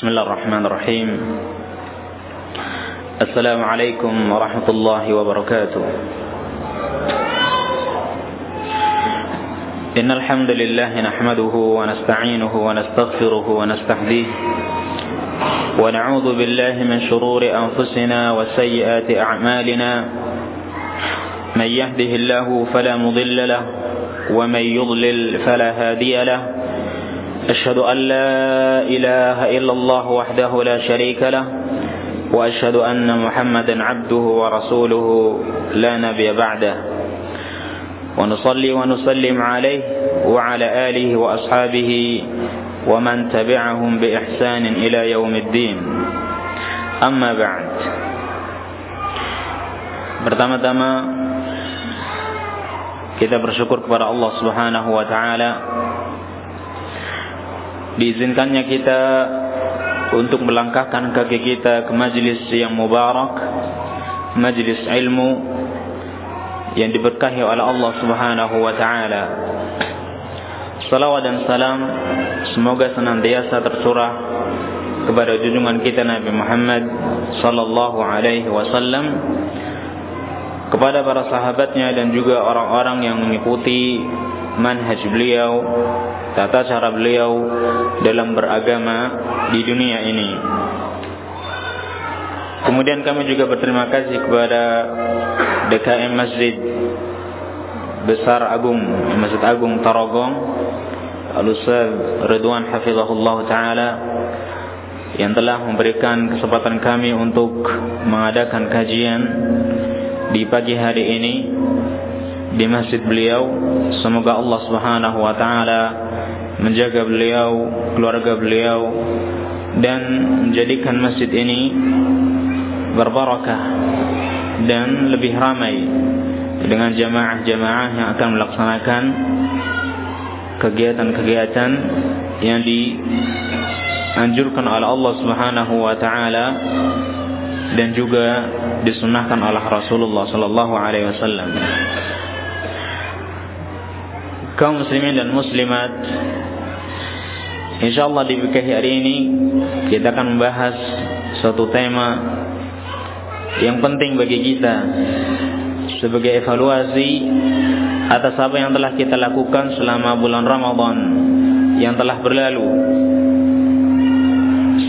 بسم الله الرحمن الرحيم. السلام عليكم ورحمة الله وبركاته. إن الحمد لله نحمده ونستعينه ونستغفره ونستهديه. ونعوذ بالله من شرور أنفسنا وسيئات أعمالنا. من يهده الله فلا مضل له ومن يضلل فلا هادي له. أشهد أن لا إله إلا الله وحده لا شريك له وأشهد أن محمدا عبده ورسوله لا نبي بعده. ونصلي ونسلم عليه وعلى آله وأصحابه ومن تبعهم بإحسان إلى يوم الدين. أما بعد. Pertama-tama kita bersyukur Subhanahu wa taala diizinkannya kita untuk melangkahkan kaki kita ke majlis yang mubarak, majlis ilmu yang diberkahi oleh Allah Subhanahu wa taala. Salawat dan salam semoga senantiasa tercurah kepada junjungan kita Nabi Muhammad sallallahu alaihi wasallam kepada para sahabatnya dan juga orang-orang yang mengikuti manhaj beliau, tata cara beliau dalam beragama di dunia ini. Kemudian kami juga berterima kasih kepada DKM Masjid Besar Agung, Masjid Agung Tarogong, Al-Ustaz Ridwan Hafizahullah Ta'ala yang telah memberikan kesempatan kami untuk mengadakan kajian di pagi hari ini di masjid beliau. Semoga Allah Subhanahu wa taala menjaga beliau, keluarga beliau dan menjadikan masjid ini berbarakah dan lebih ramai dengan jamaah-jamaah yang akan melaksanakan kegiatan-kegiatan yang dianjurkan oleh Allah Subhanahu wa taala dan juga disunahkan oleh Rasulullah sallallahu alaihi wasallam. Kaum muslimin dan muslimat, insyaallah di pagi hari ini kita akan membahas suatu tema yang penting bagi kita sebagai evaluasi atas apa yang telah kita lakukan selama bulan Ramadan yang telah berlalu.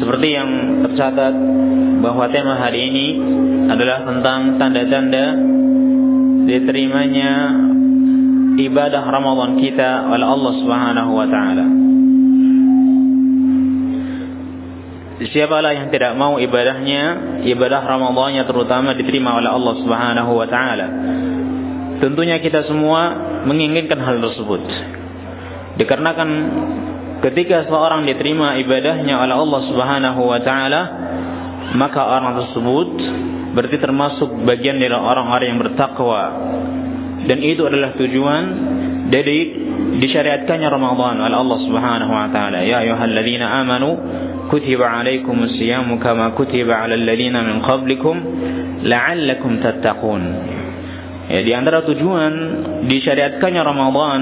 Seperti yang tercatat bahwa tema hari ini adalah tentang tanda-tanda diterimanya ibadah Ramadan kita oleh Allah Subhanahu wa taala. Siapalah yang tidak mau ibadahnya, ibadah Ramadannya terutama diterima oleh Allah Subhanahu wa taala. Tentunya kita semua menginginkan hal tersebut. Dikarenakan ketika seorang diterima ibadahnya oleh Allah Subhanahu wa taala, maka orang tersebut berarti termasuk bagian dari orang-orang yang bertakwa. Dan itu adalah tujuan dari disyariatkannya Ramadan oleh Allah Subhanahu wa taala. Ya ayyuhalladzina amanu kutiba alaikumus siyamu kama kutiba alal ladzina min qablikum la'allakum tattaqun. Ya, di antara tujuan disyariatkannya Ramadan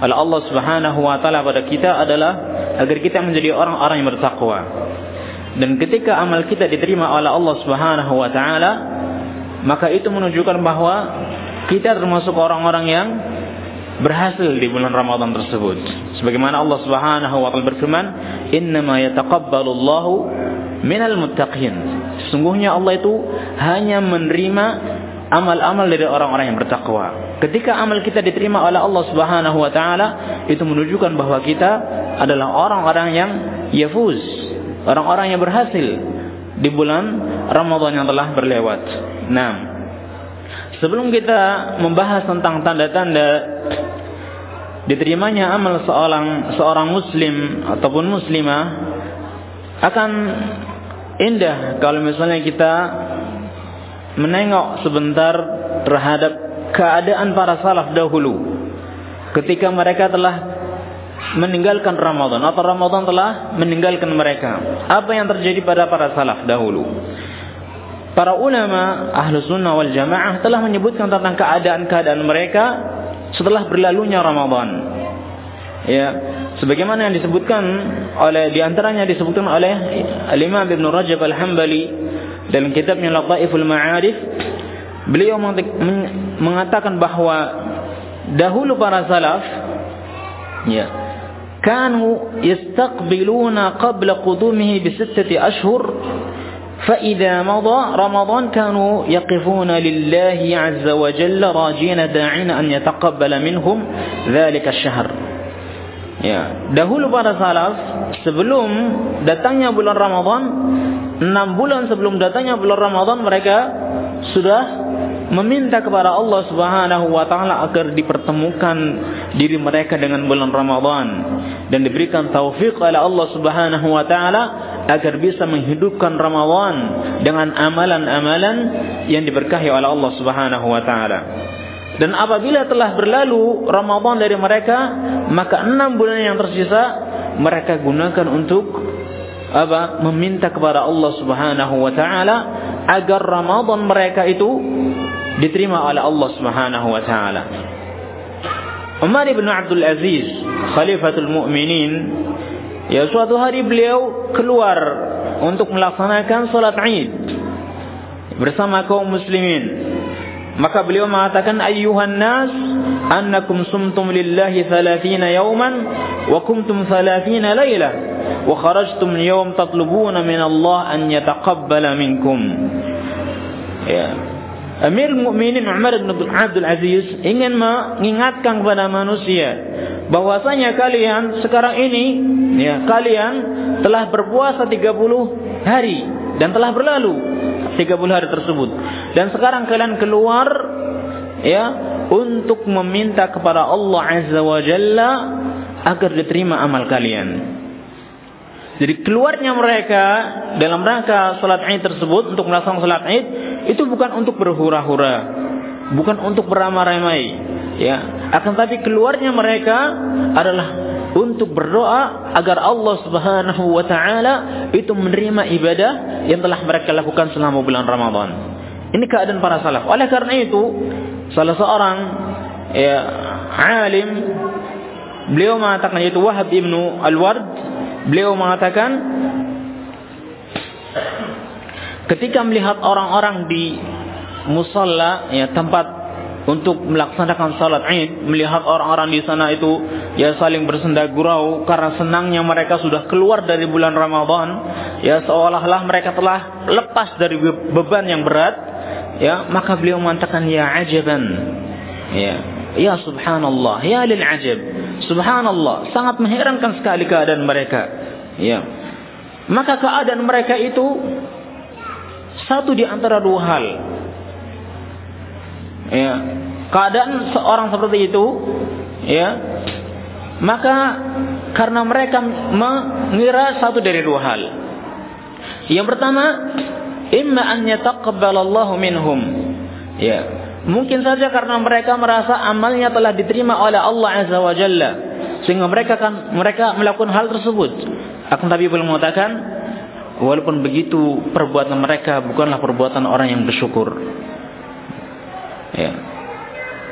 oleh Allah Subhanahu wa taala pada kita adalah agar kita menjadi orang-orang yang bertakwa. Dan ketika amal kita diterima oleh Allah Subhanahu wa taala, maka itu menunjukkan bahwa kita termasuk orang-orang yang berhasil di bulan Ramadan tersebut. Sebagaimana Allah Subhanahu wa taala berfirman, "Innama yataqabbalu Allahu minal muttaqin." Sesungguhnya Allah itu hanya menerima amal-amal dari orang-orang yang bertakwa. Ketika amal kita diterima oleh Allah Subhanahu wa taala, itu menunjukkan bahwa kita adalah orang-orang yang yafuz, orang-orang yang berhasil di bulan Ramadan yang telah berlewat. Nah, sebelum kita membahas tentang tanda-tanda diterimanya amal seorang seorang muslim ataupun muslimah akan indah kalau misalnya kita menengok sebentar terhadap keadaan para salaf dahulu ketika mereka telah meninggalkan Ramadan atau Ramadan telah meninggalkan mereka. Apa yang terjadi pada para salaf dahulu? Para ulama ahlu sunnah wal jamaah telah menyebutkan tentang keadaan-keadaan mereka setelah berlalunya Ramadan. Ya, sebagaimana yang disebutkan oleh di antaranya disebutkan oleh Imam Ibn Rajab Al-Hambali dalam kitabnya Lataiful Ma'arif beliau mengatakan bahwa dahulu para salaf ya kanu yastaqbiluna qabla qudumihi bi sittati ashhur فإذا مضى رمضان كانوا يقفون لله عز وجل راجين داعين أن يتقبل منهم ذلك الشهر Ya, dahulu para salaf sebelum datangnya bulan Ramadan, enam bulan sebelum datangnya bulan Ramadan mereka sudah meminta kepada Allah Subhanahu wa taala agar dipertemukan diri mereka dengan bulan Ramadan dan diberikan taufik oleh Allah Subhanahu wa taala agar bisa menghidupkan Ramadan dengan amalan-amalan yang diberkahi oleh Allah Subhanahu wa taala. Dan apabila telah berlalu Ramadan dari mereka, maka enam bulan yang tersisa mereka gunakan untuk apa? Meminta kepada Allah Subhanahu wa taala agar Ramadan mereka itu diterima oleh Allah Subhanahu wa taala. Umar bin Abdul Aziz, Khalifatul Mukminin, ya suatu hari beliau keluar untuk melaksanakan salat Id bersama kaum muslimin. Maka beliau mengatakan ayyuhan nas annakum sumtum lillahi 30 yawman wa kumtum 30 layla wa kharajtum yawm tatlubuna min Allah an yataqabbala minkum. Ya. Amir Mukminin Umar bin Abdul Aziz ingin mengingatkan kepada manusia bahwasanya kalian sekarang ini ya kalian telah berpuasa 30 hari dan telah berlalu 30 hari tersebut. Dan sekarang kalian keluar ya untuk meminta kepada Allah Azza wa Jalla agar diterima amal kalian. Jadi keluarnya mereka dalam rangka salat Id tersebut untuk melaksanakan salat Id itu bukan untuk berhura-hura, bukan untuk beramai-ramai, ya. Akan tapi keluarnya mereka adalah untuk berdoa agar Allah Subhanahu wa taala itu menerima ibadah yang telah mereka lakukan selama bulan Ramadan. Ini keadaan para salaf. Oleh karena itu, salah seorang ya, alim beliau mengatakan yaitu Wahab ibnu Al-Ward, beliau mengatakan ketika melihat orang-orang di musalla ya tempat untuk melaksanakan salat Id, melihat orang-orang di sana itu ya saling bersenda gurau karena senangnya mereka sudah keluar dari bulan Ramadan, ya seolah-olah mereka telah lepas dari beban yang berat, ya maka beliau mengatakan ya ajaban. Ya, ya subhanallah, ya lil ajab. Subhanallah, sangat mengherankan sekali keadaan mereka. Ya. Maka keadaan mereka itu satu di antara dua hal ya keadaan seorang seperti itu ya maka karena mereka mengira satu dari dua hal yang pertama imma an yataqabbalallahu minhum ya mungkin saja karena mereka merasa amalnya telah diterima oleh Allah azza wa jalla sehingga mereka kan mereka melakukan hal tersebut akan tapi belum mengatakan walaupun begitu perbuatan mereka bukanlah perbuatan orang yang bersyukur Ya.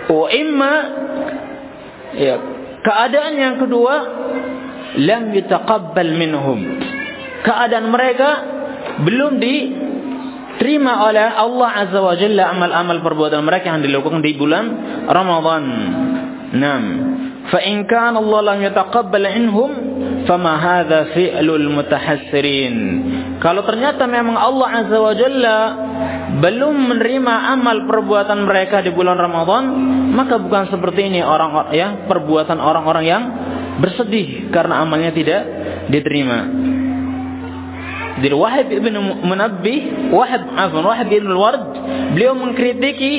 Wa imma ya, keadaan yang kedua lam yutaqabbal minhum. Keadaan mereka belum diterima oleh Allah Azza wa Jalla amal-amal perbuatan mereka yang dilakukan di bulan Ramadan. Naam. Fa in kana Allah lam yataqabbal minhum fama hadha fi'lul mutahassirin. Kalau ternyata memang Allah Azza wa Jalla belum menerima amal perbuatan mereka di bulan Ramadan, maka bukan seperti ini orang ya perbuatan orang-orang yang bersedih karena amalnya tidak diterima. Jadi Wahib ibn Munabbih, Wahib afan, Wahib ibn Ward, beliau mengkritiki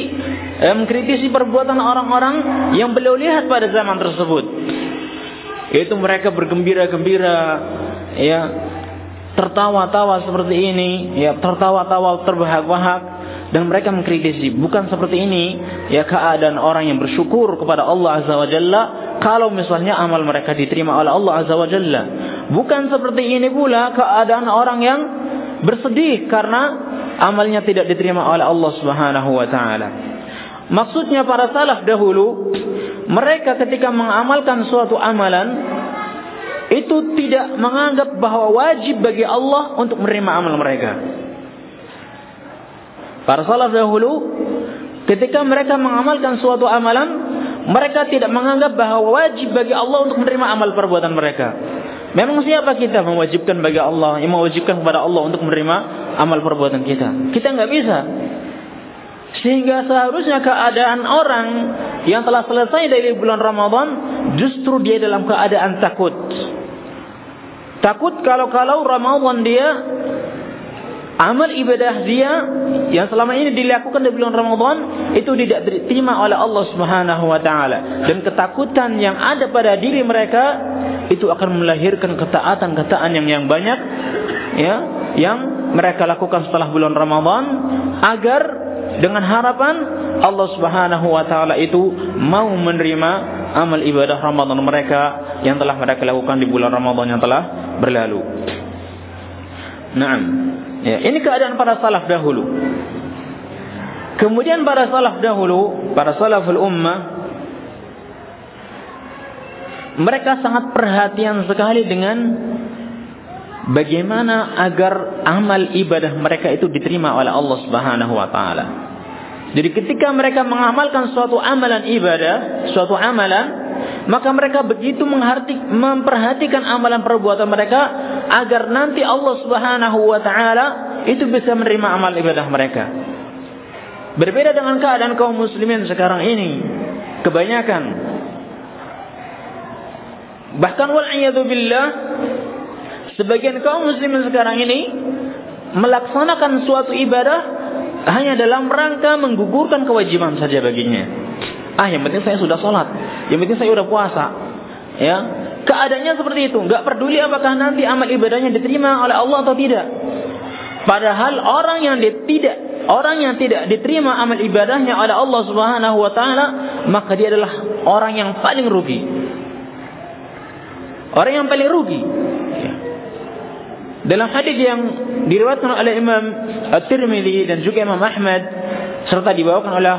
eh, mengkritisi perbuatan orang-orang yang beliau lihat pada zaman tersebut. Yaitu mereka bergembira-gembira ya tertawa-tawa seperti ini, ya tertawa-tawa terbahak-bahak dan mereka mengkritisi bukan seperti ini ya keadaan orang yang bersyukur kepada Allah Azza wa Jalla kalau misalnya amal mereka diterima oleh Allah Azza wa Jalla bukan seperti ini pula keadaan orang yang bersedih karena amalnya tidak diterima oleh Allah Subhanahu wa taala maksudnya para salaf dahulu mereka ketika mengamalkan suatu amalan itu tidak menganggap bahwa wajib bagi Allah untuk menerima amal mereka. Para salaf dahulu ketika mereka mengamalkan suatu amalan, mereka tidak menganggap bahwa wajib bagi Allah untuk menerima amal perbuatan mereka. Memang siapa kita mewajibkan bagi Allah, yang mewajibkan kepada Allah untuk menerima amal perbuatan kita? Kita nggak bisa. Sehingga seharusnya keadaan orang yang telah selesai dari bulan Ramadan justru dia dalam keadaan takut. Takut kalau-kalau Ramadan dia amal ibadah dia yang selama ini dilakukan di bulan Ramadan itu tidak diterima oleh Allah Subhanahu wa taala dan ketakutan yang ada pada diri mereka itu akan melahirkan ketaatan-ketaatan yang yang banyak ya yang mereka lakukan setelah bulan Ramadan agar dengan harapan Allah Subhanahu wa taala itu mau menerima amal ibadah Ramadan mereka yang telah mereka lakukan di bulan Ramadan yang telah berlalu. Naam. Ya, ini keadaan para salaf dahulu. Kemudian para salaf dahulu, para salaful ummah, mereka sangat perhatian sekali dengan bagaimana agar amal ibadah mereka itu diterima oleh Allah Subhanahu wa taala. Jadi ketika mereka mengamalkan suatu amalan ibadah, suatu amalan, maka mereka begitu memperhatikan amalan perbuatan mereka agar nanti Allah Subhanahu wa taala itu bisa menerima amal ibadah mereka. Berbeda dengan keadaan kaum muslimin sekarang ini, kebanyakan bahkan wal billah sebagian kaum muslimin sekarang ini melaksanakan suatu ibadah hanya dalam rangka menggugurkan kewajiban saja baginya. Ah, yang penting saya sudah sholat. Yang penting saya sudah puasa. Ya, keadaannya seperti itu. Nggak peduli apakah nanti amal ibadahnya diterima oleh Allah atau tidak. Padahal orang yang tidak orang yang tidak diterima amal ibadahnya oleh Allah Subhanahu wa taala, maka dia adalah orang yang paling rugi. Orang yang paling rugi. Ya. Dalam hadis yang diriwayatkan oleh Imam At-Tirmidzi dan juga Imam Ahmad serta dibawakan oleh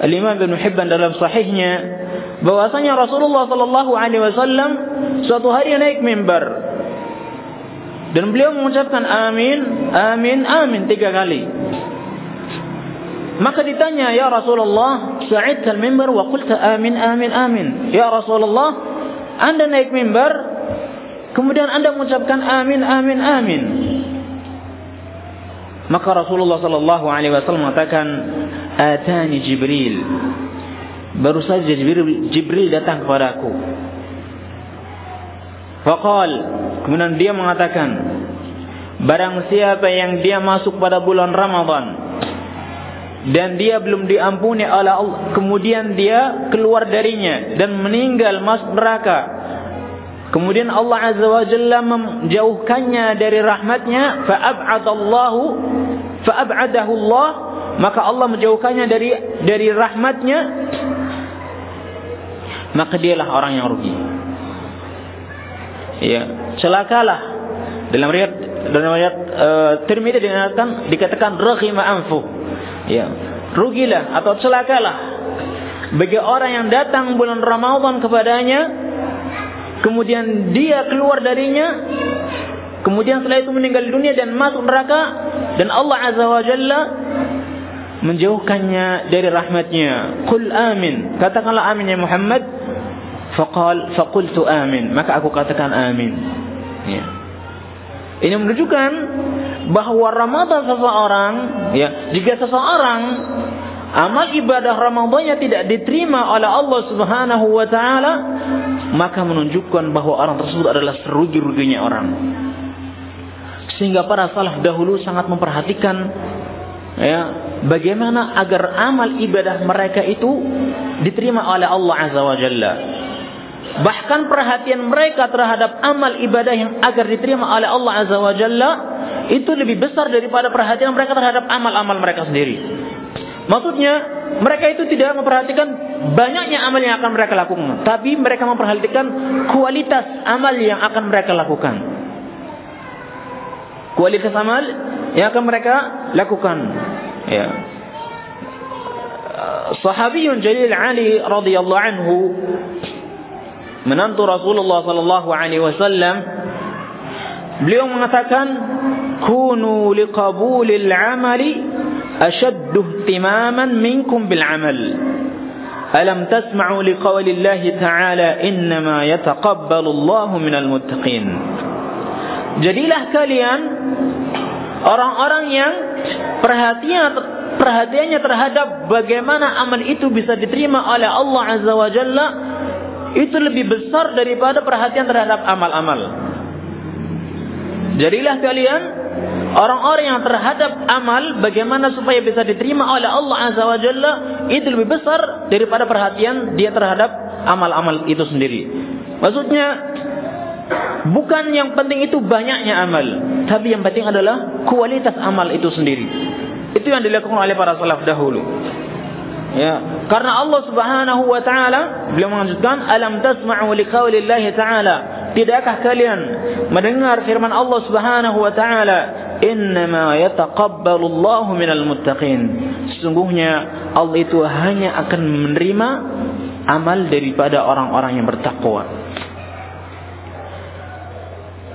Al-Imam Ibn Hibban dalam sahihnya bahwasanya Rasulullah sallallahu alaihi wasallam suatu hari naik mimbar. Dan beliau mengucapkan amin amin amin tiga kali. Maka ditanya ya Rasulullah sa'id al-mimbar? Wa qulta amin amin amin. Ya Rasulullah anda naik mimbar kemudian anda mengucapkan amin amin amin maka Rasulullah sallallahu alaihi wasallam mengatakan atani Jibril. Baru saja Jibril, Jibril datang kepadaku. Faqal, kemudian dia mengatakan, barang siapa yang dia masuk pada bulan Ramadan dan dia belum diampuni oleh Allah, kemudian dia keluar darinya dan meninggal masuk neraka. Kemudian Allah Azza wa Jalla menjauhkannya dari rahmatnya, fa'ab'adallahu fa'ab'adahu Allah maka Allah menjauhkannya dari dari rahmatnya maka dialah orang yang rugi. Ya celakalah. Dalam riwayat dalam riwayat uh, Tirmidzi dikatakan dikatakan raghima anfu. Ya rugilah atau celakalah. Bagi orang yang datang bulan Ramadan kepadanya kemudian dia keluar darinya kemudian setelah itu meninggal dunia dan masuk neraka dan Allah Azza wa Jalla menjauhkannya dari rahmatnya. Qul amin. Katakanlah amin ya Muhammad. Faqal faqultu amin. Maka aku katakan amin. Ya. Ini menunjukkan bahwa Ramadan seseorang, ya, jika seseorang amal ibadah Ramadannya tidak diterima oleh Allah Subhanahu wa taala, maka menunjukkan bahwa orang tersebut adalah serugi-ruginya orang. Sehingga para salaf dahulu sangat memperhatikan ya bagaimana agar amal ibadah mereka itu diterima oleh Allah Azza wa Jalla. Bahkan perhatian mereka terhadap amal ibadah yang agar diterima oleh Allah Azza wa Jalla itu lebih besar daripada perhatian mereka terhadap amal-amal mereka sendiri. Maksudnya, mereka itu tidak memperhatikan banyaknya amal yang akan mereka lakukan, tapi mereka memperhatikan kualitas amal yang akan mereka lakukan. Kualitas amal yang akan mereka lakukan. Ya. Sahabiyun Jalil Ali radhiyallahu anhu menantu Rasulullah sallallahu alaihi wasallam beliau mengatakan kunu liqabulil amali ashaddu ihtimaman minkum bil amal alam tasma'u liqaulillahi ta'ala innama yataqabbalu Allahu minal muttaqin jadilah kalian orang-orang yang perhatian perhatiannya terhadap bagaimana amal itu bisa diterima oleh Allah Azza wa Jalla itu lebih besar daripada perhatian terhadap amal-amal. Jadilah kalian orang-orang yang terhadap amal bagaimana supaya bisa diterima oleh Allah Azza wa Jalla itu lebih besar daripada perhatian dia terhadap amal-amal itu sendiri. Maksudnya bukan yang penting itu banyaknya amal, tapi yang penting adalah kualitas amal itu sendiri. Itu yang dilakukan oleh para salaf dahulu. Ya, karena Allah Subhanahu wa taala beliau melanjutkan alam tasma'u liqaulillahi taala tidakkah kalian mendengar firman Allah Subhanahu wa taala innama yataqabbalu Allahu minal muttaqin sesungguhnya Allah itu hanya akan menerima amal daripada orang-orang yang bertakwa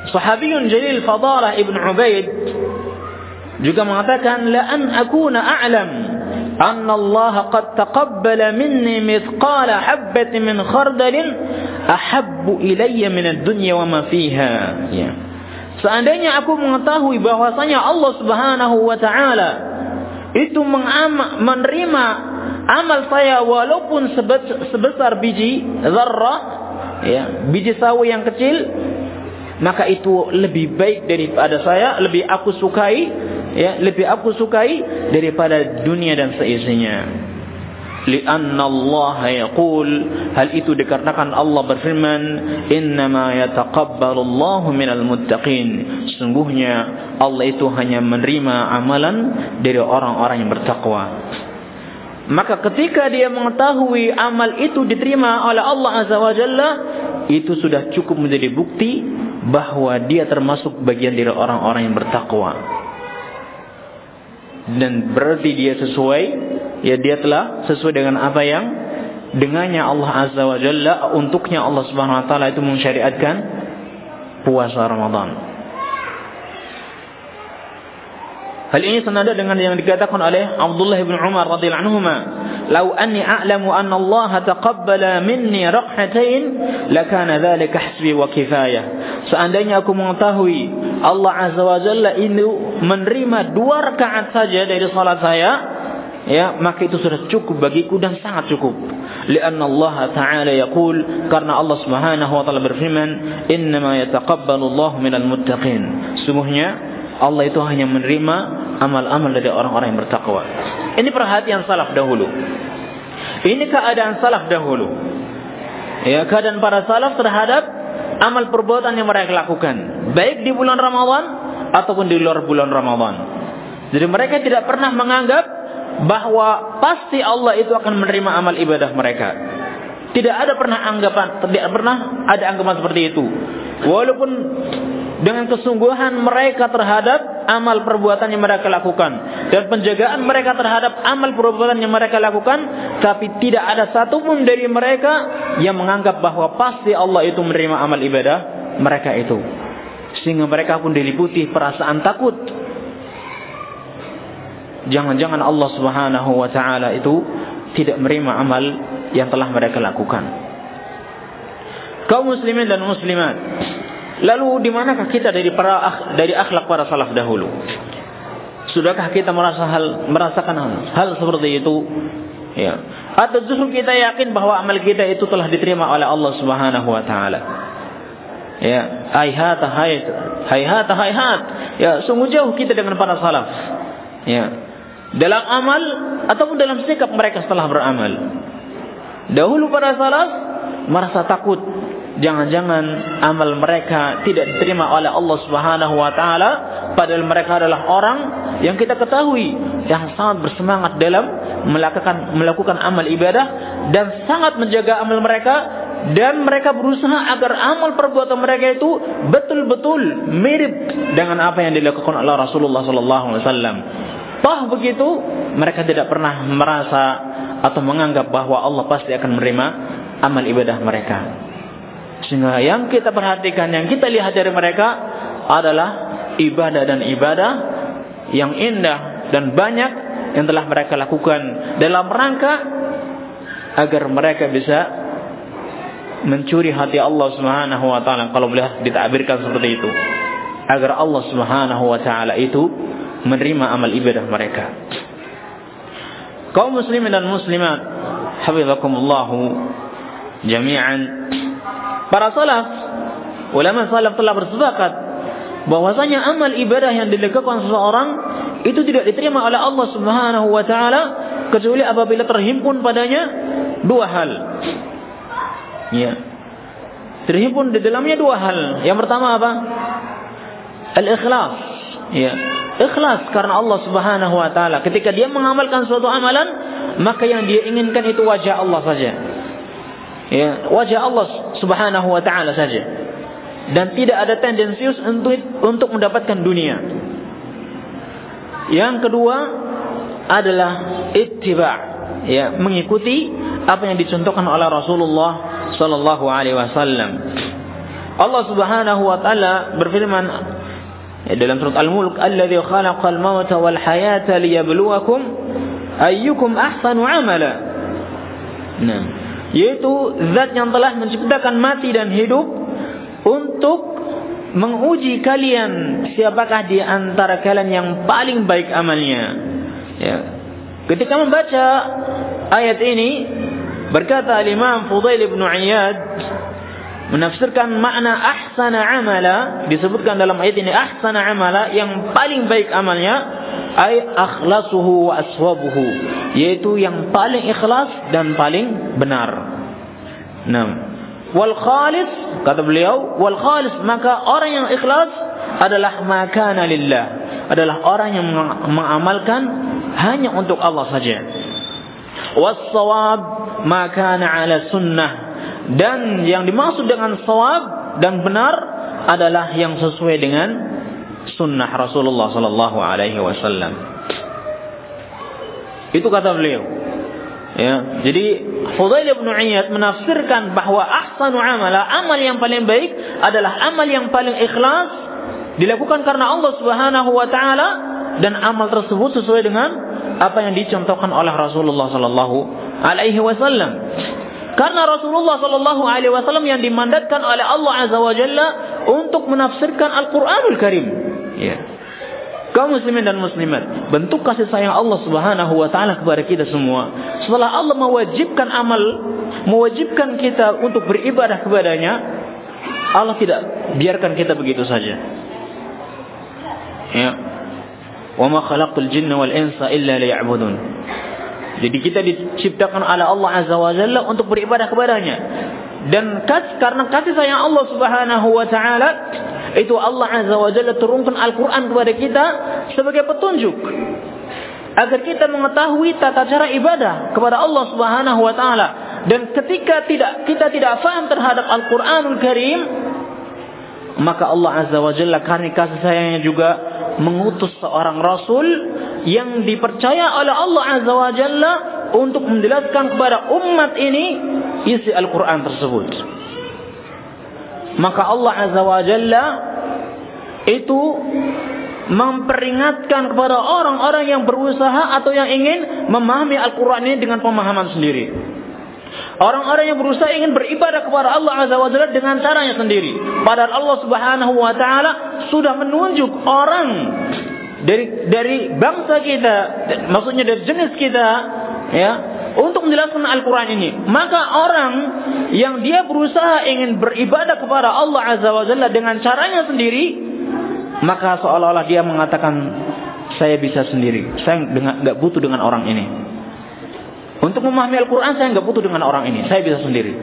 Sahabiyun jalil Fadalah Ibn Ubaid juga mengatakan la an akuna a'lam anna Allah qad taqabbala minni mithqala habatin min khardalin ahabbu ilayya min ad-dunya wa ma fiha. Ya. Seandainya aku mengetahui bahwasanya Allah Subhanahu wa taala itu menerima amal saya walaupun sebesar biji zarrah ya biji sawi yang kecil maka itu lebih baik daripada saya lebih aku sukai ya lebih aku sukai daripada dunia dan seisinya lianna Allah yaqul. Hal itu dikarenakan Allah berfirman innama yataqabbalu Allahu minal muttaqin. Sungguhnya Allah itu hanya menerima amalan dari orang-orang yang bertakwa. Maka ketika dia mengetahui amal itu diterima oleh Allah Azza wa Jalla itu sudah cukup menjadi bukti bahwa dia termasuk bagian dari orang-orang yang bertakwa. Dan berarti dia sesuai ya dia telah sesuai dengan apa yang dengannya Allah Azza wa Jalla untuknya Allah Subhanahu wa taala itu mensyariatkan puasa Ramadan. Hal ini senada dengan yang dikatakan oleh Abdullah bin Umar radhiyallahu anhu, "Lau anni a'lamu anna Allah taqabbala minni raq'atain, lakana dzalika hasbi wa kifayah." Seandainya aku mengetahui Allah Azza wa Jalla ini menerima dua rakaat saja dari salat saya, ya maka itu sudah cukup bagiku dan sangat cukup. Lianna Allah Ta'ala yaqul karena Allah Subhanahu wa taala berfirman, "Innama yataqabbalu Allah minal muttaqin." Sungguhnya Allah itu hanya menerima amal-amal dari orang-orang yang bertakwa. Ini perhatian salaf dahulu. Ini keadaan salaf dahulu. Ya, keadaan para salaf terhadap amal perbuatan yang mereka lakukan, baik di bulan Ramadan ataupun di luar bulan Ramadan. Jadi mereka tidak pernah menganggap bahwa pasti Allah itu akan menerima amal ibadah mereka. Tidak ada pernah anggapan, tidak pernah ada anggapan seperti itu. Walaupun dengan kesungguhan mereka terhadap amal perbuatan yang mereka lakukan dan penjagaan mereka terhadap amal perbuatan yang mereka lakukan tapi tidak ada satupun dari mereka yang menganggap bahwa pasti Allah itu menerima amal ibadah mereka itu sehingga mereka pun diliputi perasaan takut jangan-jangan Allah Subhanahu wa taala itu tidak menerima amal yang telah mereka lakukan kaum muslimin dan muslimat Lalu di manakah kita dari para dari akhlak para salaf dahulu? Sudahkah kita merasa hal merasakan hal, hal seperti itu? Ya. Atau justru kita yakin bahwa amal kita itu telah diterima oleh Allah Subhanahu wa taala? Ya, hayhat hayhat hayhat hayhat. Ya, sungguh jauh kita dengan para salaf. Ya. Dalam amal ataupun dalam sikap mereka setelah beramal. Dahulu para salaf merasa takut jangan-jangan amal mereka tidak diterima oleh Allah Subhanahu wa taala padahal mereka adalah orang yang kita ketahui yang sangat bersemangat dalam melakukan melakukan amal ibadah dan sangat menjaga amal mereka dan mereka berusaha agar amal perbuatan mereka itu betul-betul mirip dengan apa yang dilakukan oleh Rasulullah sallallahu alaihi wasallam. Toh begitu mereka tidak pernah merasa atau menganggap bahwa Allah pasti akan menerima amal ibadah mereka. Sehingga yang kita perhatikan, yang kita lihat dari mereka adalah ibadah dan ibadah yang indah dan banyak yang telah mereka lakukan dalam rangka agar mereka bisa mencuri hati Allah Subhanahu wa taala kalau boleh ditakbirkan seperti itu agar Allah Subhanahu wa taala itu menerima amal ibadah mereka kaum muslimin dan muslimat hafizakumullah jami'an para salaf ulama salaf telah bersepakat bahwasanya amal ibadah yang dilakukan seseorang itu tidak diterima oleh Allah Subhanahu wa taala kecuali apabila terhimpun padanya dua hal. Ya. Terhimpun di dalamnya dua hal. Yang pertama apa? Al-ikhlas. Ya. Ikhlas karena Allah Subhanahu wa taala. Ketika dia mengamalkan suatu amalan, maka yang dia inginkan itu wajah Allah saja. Ya, wajah Allah Subhanahu wa taala saja. Dan tidak ada tendensius untuk untuk mendapatkan dunia. Yang kedua adalah ittiba' ya, mengikuti apa yang dicontohkan oleh Rasulullah sallallahu alaihi wasallam. Allah Subhanahu wa taala berfirman ya, dalam surat Al-Mulk, "Alladzi khalaqal mauta wal hayata liyabluwakum ayyukum ahsanu amala." Nah, yaitu zat yang telah menciptakan mati dan hidup untuk menguji kalian siapakah di antara kalian yang paling baik amalnya. Ya. Ketika membaca ayat ini berkata Imam Fudail bin Iyad menafsirkan makna ahsana amala disebutkan dalam ayat ini ahsana amala yang paling baik amalnya ay akhlasuhu wa aswabuhu yaitu yang paling ikhlas dan paling benar. Nah, Wal khalis kata beliau, wal khalis maka orang yang ikhlas adalah makana lillah, adalah orang yang mengamalkan hanya untuk Allah saja. Was sawab makana ala sunnah dan yang dimaksud dengan sawab dan benar adalah yang sesuai dengan sunnah Rasulullah sallallahu alaihi wasallam. Itu kata beliau. Ya, jadi Fudail bin Iyad menafsirkan bahwa ahsanu amala, amal yang paling baik adalah amal yang paling ikhlas dilakukan karena Allah Subhanahu wa taala dan amal tersebut sesuai dengan apa yang dicontohkan oleh Rasulullah sallallahu alaihi wasallam. Karena Rasulullah sallallahu alaihi wasallam yang dimandatkan oleh Allah azza wa jalla untuk menafsirkan Al-Qur'anul Karim. Ya kaum muslimin dan muslimat, bentuk kasih sayang Allah Subhanahu wa taala kepada kita semua. Setelah Allah mewajibkan amal, mewajibkan kita untuk beribadah kepadanya, Allah tidak biarkan kita begitu saja. Ya. Wa ma khalaqtul jinna wal insa illa liya'budun. Jadi kita diciptakan oleh Allah Azza wa Jalla untuk beribadah kepadanya. Dan kas, karena kasih sayang Allah Subhanahu wa taala itu Allah Azza wa Jalla turunkan Al-Quran kepada kita sebagai petunjuk. Agar kita mengetahui tata cara ibadah kepada Allah Subhanahu wa taala dan ketika tidak kita tidak faham terhadap Al-Qur'anul Karim maka Allah Azza wa Jalla karena kasih sayangnya juga mengutus seorang rasul yang dipercaya oleh Allah Azza wa Jalla untuk menjelaskan kepada umat ini isi Al-Qur'an tersebut maka Allah Azza wa Jalla itu memperingatkan kepada orang-orang yang berusaha atau yang ingin memahami Al-Quran ini dengan pemahaman sendiri. Orang-orang yang berusaha ingin beribadah kepada Allah Azza wa Jalla dengan caranya sendiri. Padahal Allah Subhanahu wa taala sudah menunjuk orang dari dari bangsa kita, maksudnya dari jenis kita, ya, untuk menjelaskan Al-Quran ini. Maka orang yang dia berusaha ingin beribadah kepada Allah Azza wa Jalla dengan caranya sendiri, maka seolah-olah dia mengatakan saya bisa sendiri. Saya nggak butuh dengan orang ini. Untuk memahami Al-Quran saya nggak butuh dengan orang ini. Saya bisa sendiri.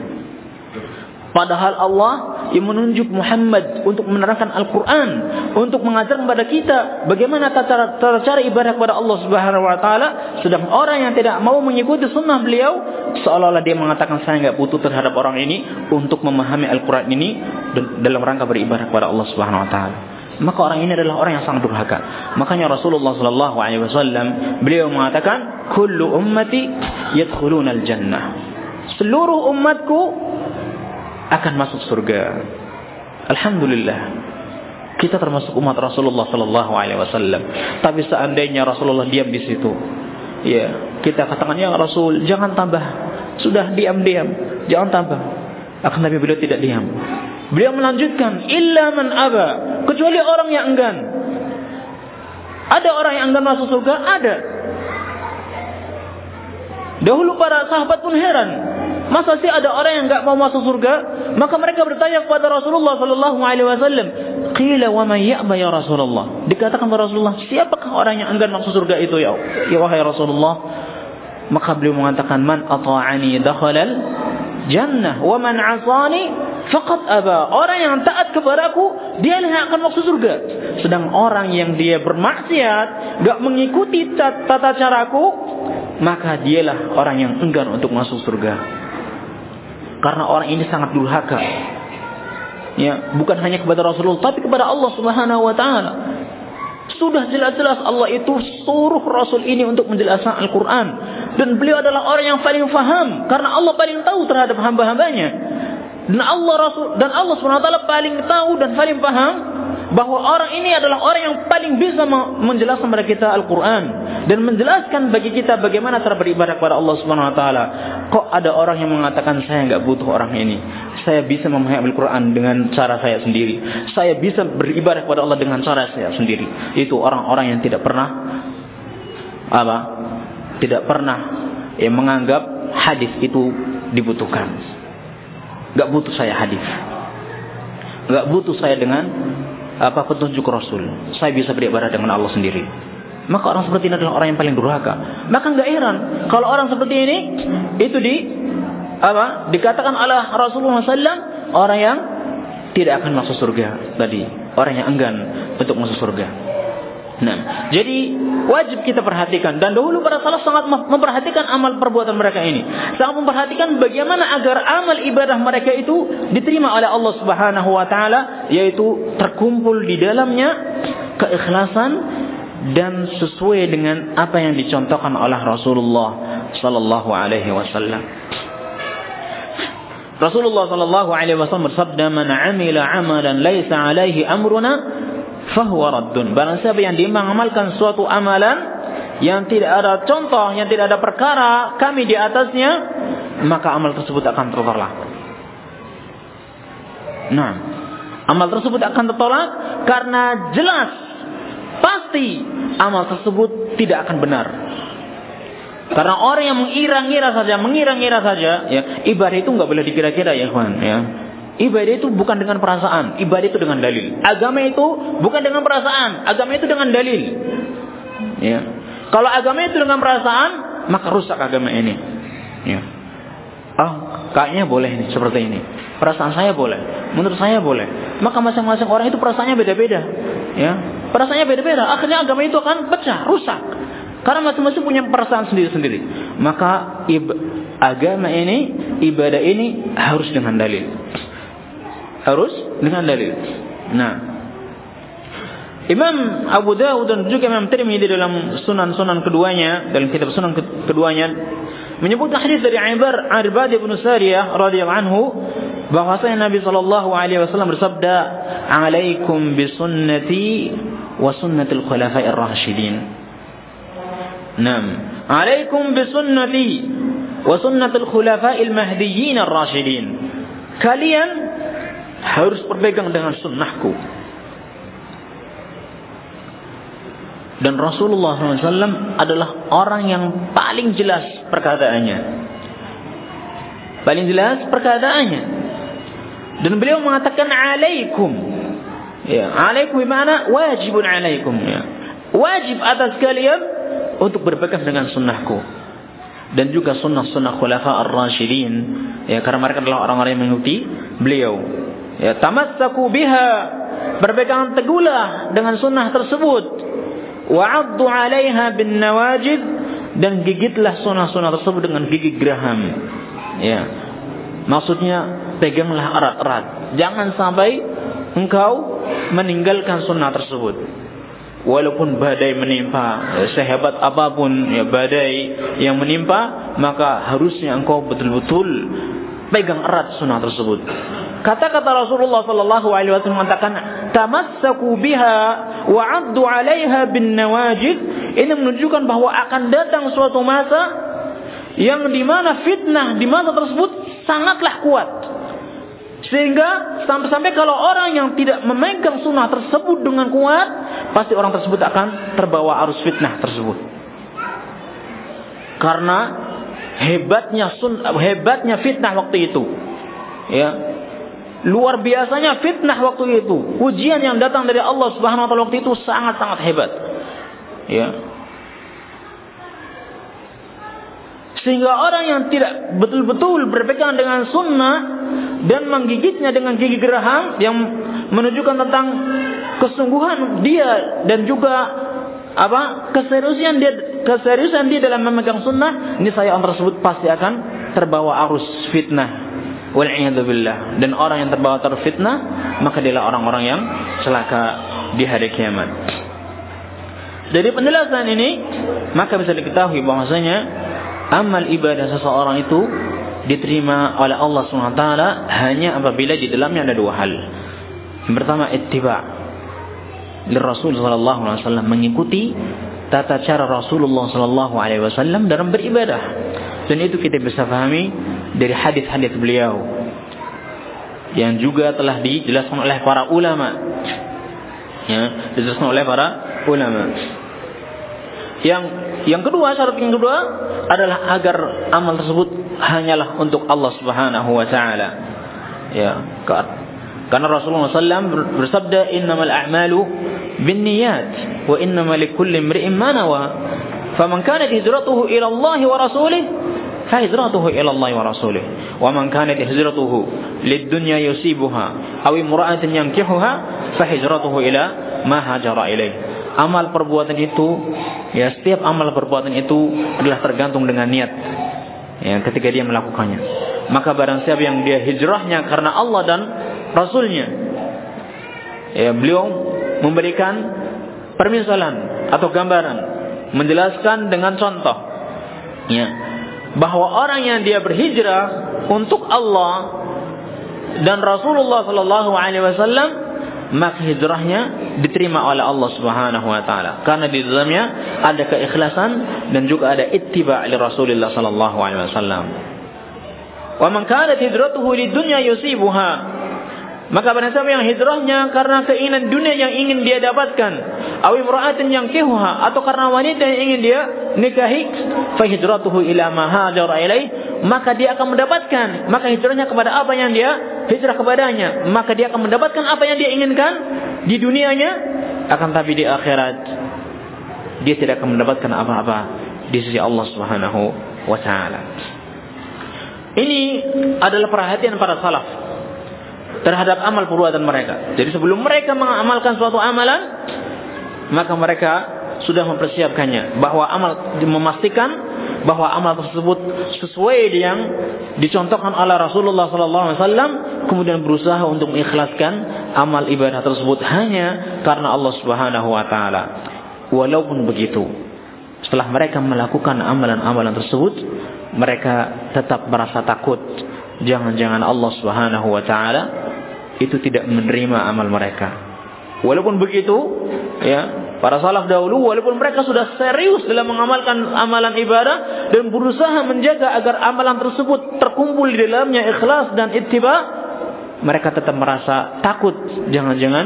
Padahal Allah yang menunjuk Muhammad untuk menerangkan Al-Quran, untuk mengajar kepada kita bagaimana tata cara, cara ibadah kepada Allah Subhanahu Wa Taala. Sedang orang yang tidak mau mengikuti sunnah beliau, seolah-olah dia mengatakan saya nggak butuh terhadap orang ini untuk memahami Al-Quran ini dalam rangka beribadah kepada Allah Subhanahu Wa Taala. Maka orang ini adalah orang yang sangat durhaka. Makanya Rasulullah Sallallahu Alaihi Wasallam beliau mengatakan, "Kullu ummati yadkhuluna al-jannah." Seluruh umatku akan masuk surga. Alhamdulillah. Kita termasuk umat Rasulullah Sallallahu Alaihi Wasallam. Tapi seandainya Rasulullah diam di situ, ya kita katakan ya Rasul jangan tambah, sudah diam-diam, jangan tambah. Akan Nabi beliau tidak diam. Beliau melanjutkan, illa man aba, kecuali orang yang enggan. Ada orang yang enggan masuk surga? Ada. Dahulu para sahabat pun heran. Masa sih ada orang yang enggak mau masuk surga? Maka mereka bertanya kepada Rasulullah sallallahu alaihi wasallam, "Qila wa man ya'ba ya Rasulullah?" Dikatakan kepada Rasulullah, "Siapakah orang yang enggan masuk surga itu ya, ya wahai Rasulullah?" Maka beliau mengatakan, "Man ata'ani dakhalal jannah wa man 'asani faqad aba." Orang yang taat kepadaku, dia yang akan masuk surga. Sedang orang yang dia bermaksiat, enggak mengikuti tata caraku, maka dialah orang yang enggan untuk masuk surga. Karena orang ini sangat durhaka. Ya, bukan hanya kepada Rasulullah tapi kepada Allah Subhanahu wa taala. Sudah jelas-jelas Allah itu suruh Rasul ini untuk menjelaskan Al-Quran. Dan beliau adalah orang yang paling faham. Karena Allah paling tahu terhadap hamba-hambanya. Dan Allah Rasul dan Allah SWT paling tahu dan paling paham bahwa orang ini adalah orang yang paling bisa menjelaskan kepada kita Al-Quran dan menjelaskan bagi kita bagaimana cara beribadah kepada Allah Subhanahu Wa Taala. Kok ada orang yang mengatakan saya nggak butuh orang ini, saya bisa memahami Al-Quran dengan cara saya sendiri, saya bisa beribadah kepada Allah dengan cara saya sendiri. Itu orang-orang yang tidak pernah apa? Tidak pernah yang menganggap hadis itu dibutuhkan. Gak butuh saya hadis. Gak butuh saya dengan apa petunjuk Rasul. Saya bisa beribadah dengan Allah sendiri. Maka orang seperti ini adalah orang yang paling durhaka. Maka nggak heran kalau orang seperti ini itu di apa dikatakan oleh Rasulullah SAW orang yang tidak akan masuk surga tadi orang yang enggan untuk masuk surga. Nah, jadi wajib kita perhatikan dan dahulu para salaf sangat memperhatikan amal perbuatan mereka ini. Sangat memperhatikan bagaimana agar amal ibadah mereka itu diterima oleh Allah Subhanahu wa taala yaitu terkumpul di dalamnya keikhlasan dan sesuai dengan apa yang dicontohkan oleh Rasulullah sallallahu alaihi wasallam. Rasulullah sallallahu alaihi wasallam bersabda, "Man 'amila 'amalan laisa 'alaihi amruna fahuwa raddun. Barang siapa yang mengamalkan suatu amalan yang tidak ada contoh, yang tidak ada perkara kami di atasnya, maka amal tersebut akan tertolak. Nah, amal tersebut akan tertolak karena jelas pasti amal tersebut tidak akan benar. Karena orang yang mengira-ngira saja, mengira-ngira saja, ya ibadah itu nggak boleh dikira-kira ya, kawan, ya. Ibadah itu bukan dengan perasaan, ibadah itu dengan dalil. Agama itu bukan dengan perasaan, agama itu dengan dalil. Ya. Kalau agama itu dengan perasaan, maka rusak agama ini. Ya. Oh, kayaknya boleh nih seperti ini. Perasaan saya boleh, menurut saya boleh. Maka masing-masing orang itu perasaannya beda-beda. Ya. Perasaannya beda-beda. Akhirnya agama itu akan pecah, rusak. Karena masing-masing punya perasaan sendiri-sendiri. Maka agama ini, ibadah ini harus dengan dalil harus dengan dalil. Nah, Imam Abu Dawud dan juga Imam Tirmidzi dalam sunan-sunan keduanya, dalam kitab sunan keduanya menyebut hadis dari Ibar Arbad bin Sariyah radhiyallahu anhu bahwasanya Nabi sallallahu alaihi wasallam bersabda, "Alaikum bi sunnati wa sunnatil khulafa'ir rasyidin." Naam, "Alaikum bi sunnati wa sunnatil khulafa'il mahdiyyin ar-rasyidin." Kalian harus berpegang dengan sunnahku. Dan Rasulullah SAW adalah orang yang paling jelas perkataannya. Paling jelas perkataannya. Dan beliau mengatakan alaikum. Ya, alaikum mana? Wajibun alaikum. Ya. Wajib atas kalian untuk berpegang dengan sunnahku. Dan juga sunnah-sunnah khulafa ar-rasyidin. Ya, karena mereka adalah orang-orang yang mengikuti beliau. Ya tamassaku biha. Berpegang teguhlah dengan sunnah tersebut. Wa'addu 'alaiha bin nawajid. Dan gigitlah sunnah-sunnah tersebut dengan gigi geraham. Ya. Maksudnya peganglah erat-erat. Jangan sampai engkau meninggalkan sunnah tersebut walaupun badai menimpa ya, sehebat apa pun ya badai yang menimpa maka harusnya engkau betul-betul pegang erat sunnah tersebut Kata-kata Rasulullah sallallahu alaihi wasallam mengatakan, "Tamassaku biha wa 'addu 'alaiha bin nawajid." Ini menunjukkan bahwa akan datang suatu masa yang di mana fitnah di masa tersebut sangatlah kuat. Sehingga sampai-sampai kalau orang yang tidak memegang sunnah tersebut dengan kuat, pasti orang tersebut akan terbawa arus fitnah tersebut. Karena hebatnya sun, hebatnya fitnah waktu itu. Ya. Luar biasanya fitnah waktu itu. Ujian yang datang dari Allah Subhanahu wa taala waktu itu sangat-sangat hebat. Ya. Sehingga orang yang tidak betul-betul berpegang dengan sunnah dan menggigitnya dengan gigi geraham yang menunjukkan tentang kesungguhan dia dan juga apa keseriusan dia keseriusan dia dalam memegang sunnah ini saya orang tersebut pasti akan terbawa arus fitnah. Billah. Dan orang yang terbawa terus fitnah maka dialah orang-orang yang celaka di hari kiamat. Dari penjelasan ini maka bisa diketahui bahwasanya amal ibadah seseorang itu diterima oleh Allah SWT hanya apabila di dalamnya ada dua hal. Yang pertama ittiba. Rasul sallallahu alaihi wasallam mengikuti tata cara Rasulullah sallallahu alaihi wasallam dalam beribadah. Dan itu kita bisa pahami dari hadis-hadis beliau yang juga telah dijelaskan oleh para ulama. Ya, dijelaskan oleh para ulama. Yang yang kedua, syarat yang kedua adalah agar amal tersebut hanyalah untuk Allah Subhanahu wa taala. Ya, karena Rasulullah SAW bersabda innamal a'malu binniyat wa innamal likulli imri'in ma nawa. Faman kanat hijratuhu ila Allah wa rasulih فهجرته إلى الله ورسوله ومن كانت هجرته للدنيا يصيبها أو امرأة ينكحها فهجرته إلى ما هاجر إليه amal perbuatan itu ya setiap amal perbuatan itu adalah tergantung dengan niat ya ketika dia melakukannya. Maka barang siapa yang dia hijrahnya karena Allah dan Rasulnya ya beliau memberikan permisalan atau gambaran menjelaskan dengan contoh ya bahwa orang yang dia berhijrah untuk Allah dan Rasulullah Shallallahu Alaihi Wasallam maka hijrahnya diterima oleh Allah Subhanahu wa taala karena di dalamnya ada keikhlasan dan juga ada ittiba' li Rasulullah sallallahu alaihi wasallam. Wa man kanat hijratuhu lidunya yusibuha maka barang siapa yang hijrahnya karena keinginan dunia yang ingin dia dapatkan, awi imra'atin yang kehuha atau karena wanita yang ingin dia nikahi, fa hijratuhu ila ma hajara ilaih, maka dia akan mendapatkan, maka hijrahnya kepada apa yang dia hijrah kepadanya, maka dia akan mendapatkan apa yang dia inginkan di dunianya, akan tapi di akhirat dia tidak akan mendapatkan apa-apa di sisi Allah Subhanahu wa taala. Ini adalah perhatian para salaf terhadap amal perbuatan mereka. Jadi sebelum mereka mengamalkan suatu amalan, maka mereka sudah mempersiapkannya bahwa amal memastikan bahwa amal tersebut sesuai yang dicontohkan oleh Rasulullah SAW kemudian berusaha untuk mengikhlaskan amal ibadah tersebut hanya karena Allah Subhanahu wa taala. Walaupun begitu, setelah mereka melakukan amalan-amalan tersebut, mereka tetap merasa takut jangan-jangan Allah Subhanahu wa taala itu tidak menerima amal mereka. Walaupun begitu, ya, para salaf dahulu walaupun mereka sudah serius dalam mengamalkan amalan ibadah dan berusaha menjaga agar amalan tersebut terkumpul di dalamnya ikhlas dan ittiba, mereka tetap merasa takut jangan-jangan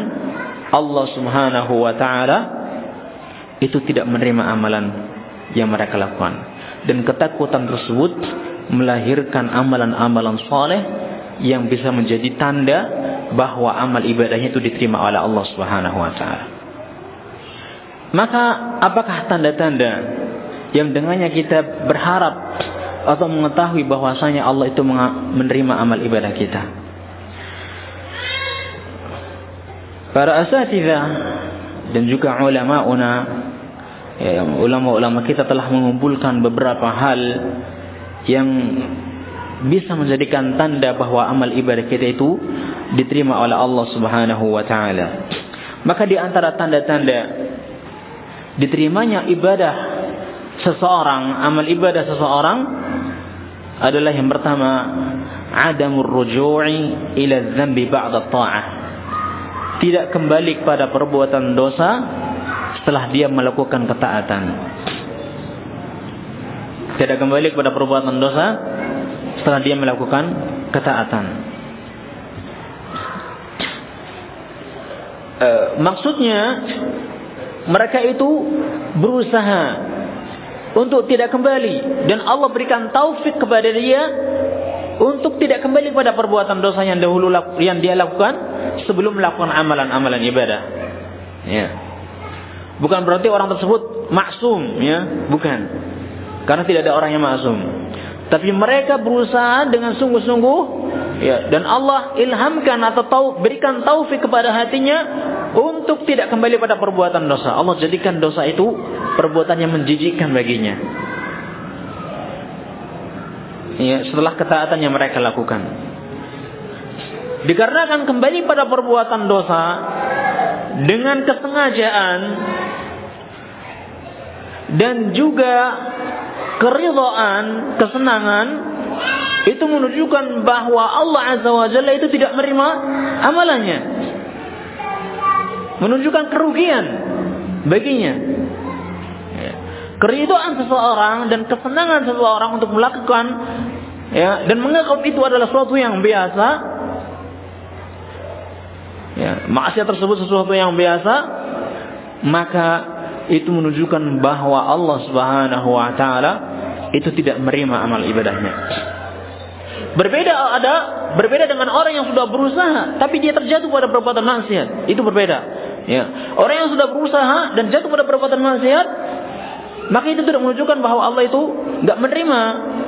Allah Subhanahu wa taala itu tidak menerima amalan yang mereka lakukan. Dan ketakutan tersebut melahirkan amalan-amalan soleh yang bisa menjadi tanda bahwa amal ibadahnya itu diterima oleh Allah Subhanahu wa taala. Maka apakah tanda-tanda yang dengannya kita berharap atau mengetahui bahwasanya Allah itu menerima amal ibadah kita? Para asatidzah dan juga ulama-una ya, ulama-ulama kita telah mengumpulkan beberapa hal yang bisa menjadikan tanda bahwa amal ibadah kita itu diterima oleh Allah Subhanahu wa taala. Maka di antara tanda-tanda diterimanya ibadah seseorang, amal ibadah seseorang adalah yang pertama adamur ruju'i ila dzambi ba'da ta'ah. Tidak kembali kepada perbuatan dosa setelah dia melakukan ketaatan. Tidak kembali kepada perbuatan dosa setelah dia melakukan ketaatan. E, maksudnya mereka itu berusaha untuk tidak kembali dan Allah berikan taufik kepada dia untuk tidak kembali pada perbuatan dosa yang dahulu yang dia lakukan sebelum melakukan amalan-amalan ibadah. Ya. Bukan berarti orang tersebut maksum, ya, bukan. Karena tidak ada orang yang maksum. Tapi mereka berusaha dengan sungguh-sungguh ya dan Allah ilhamkan atau tahu, berikan taufik kepada hatinya untuk tidak kembali pada perbuatan dosa. Allah jadikan dosa itu perbuatan yang menjijikkan baginya ya, setelah ketaatan yang mereka lakukan. Dikarenakan kembali pada perbuatan dosa dengan kesengajaan dan juga keridhaan, kesenangan itu menunjukkan bahwa Allah Azza wa Jalla itu tidak menerima amalannya. Menunjukkan kerugian baginya. Keridhaan seseorang dan kesenangan seseorang untuk melakukan ya dan menganggap itu adalah sesuatu yang biasa ya maksiat tersebut sesuatu yang biasa maka itu menunjukkan bahwa Allah Subhanahu wa taala itu tidak menerima amal ibadahnya. Berbeda ada berbeda dengan orang yang sudah berusaha tapi dia terjatuh pada perbuatan maksiat. Itu berbeda. Ya. Orang yang sudah berusaha dan jatuh pada perbuatan maksiat maka itu tidak menunjukkan bahwa Allah itu nggak menerima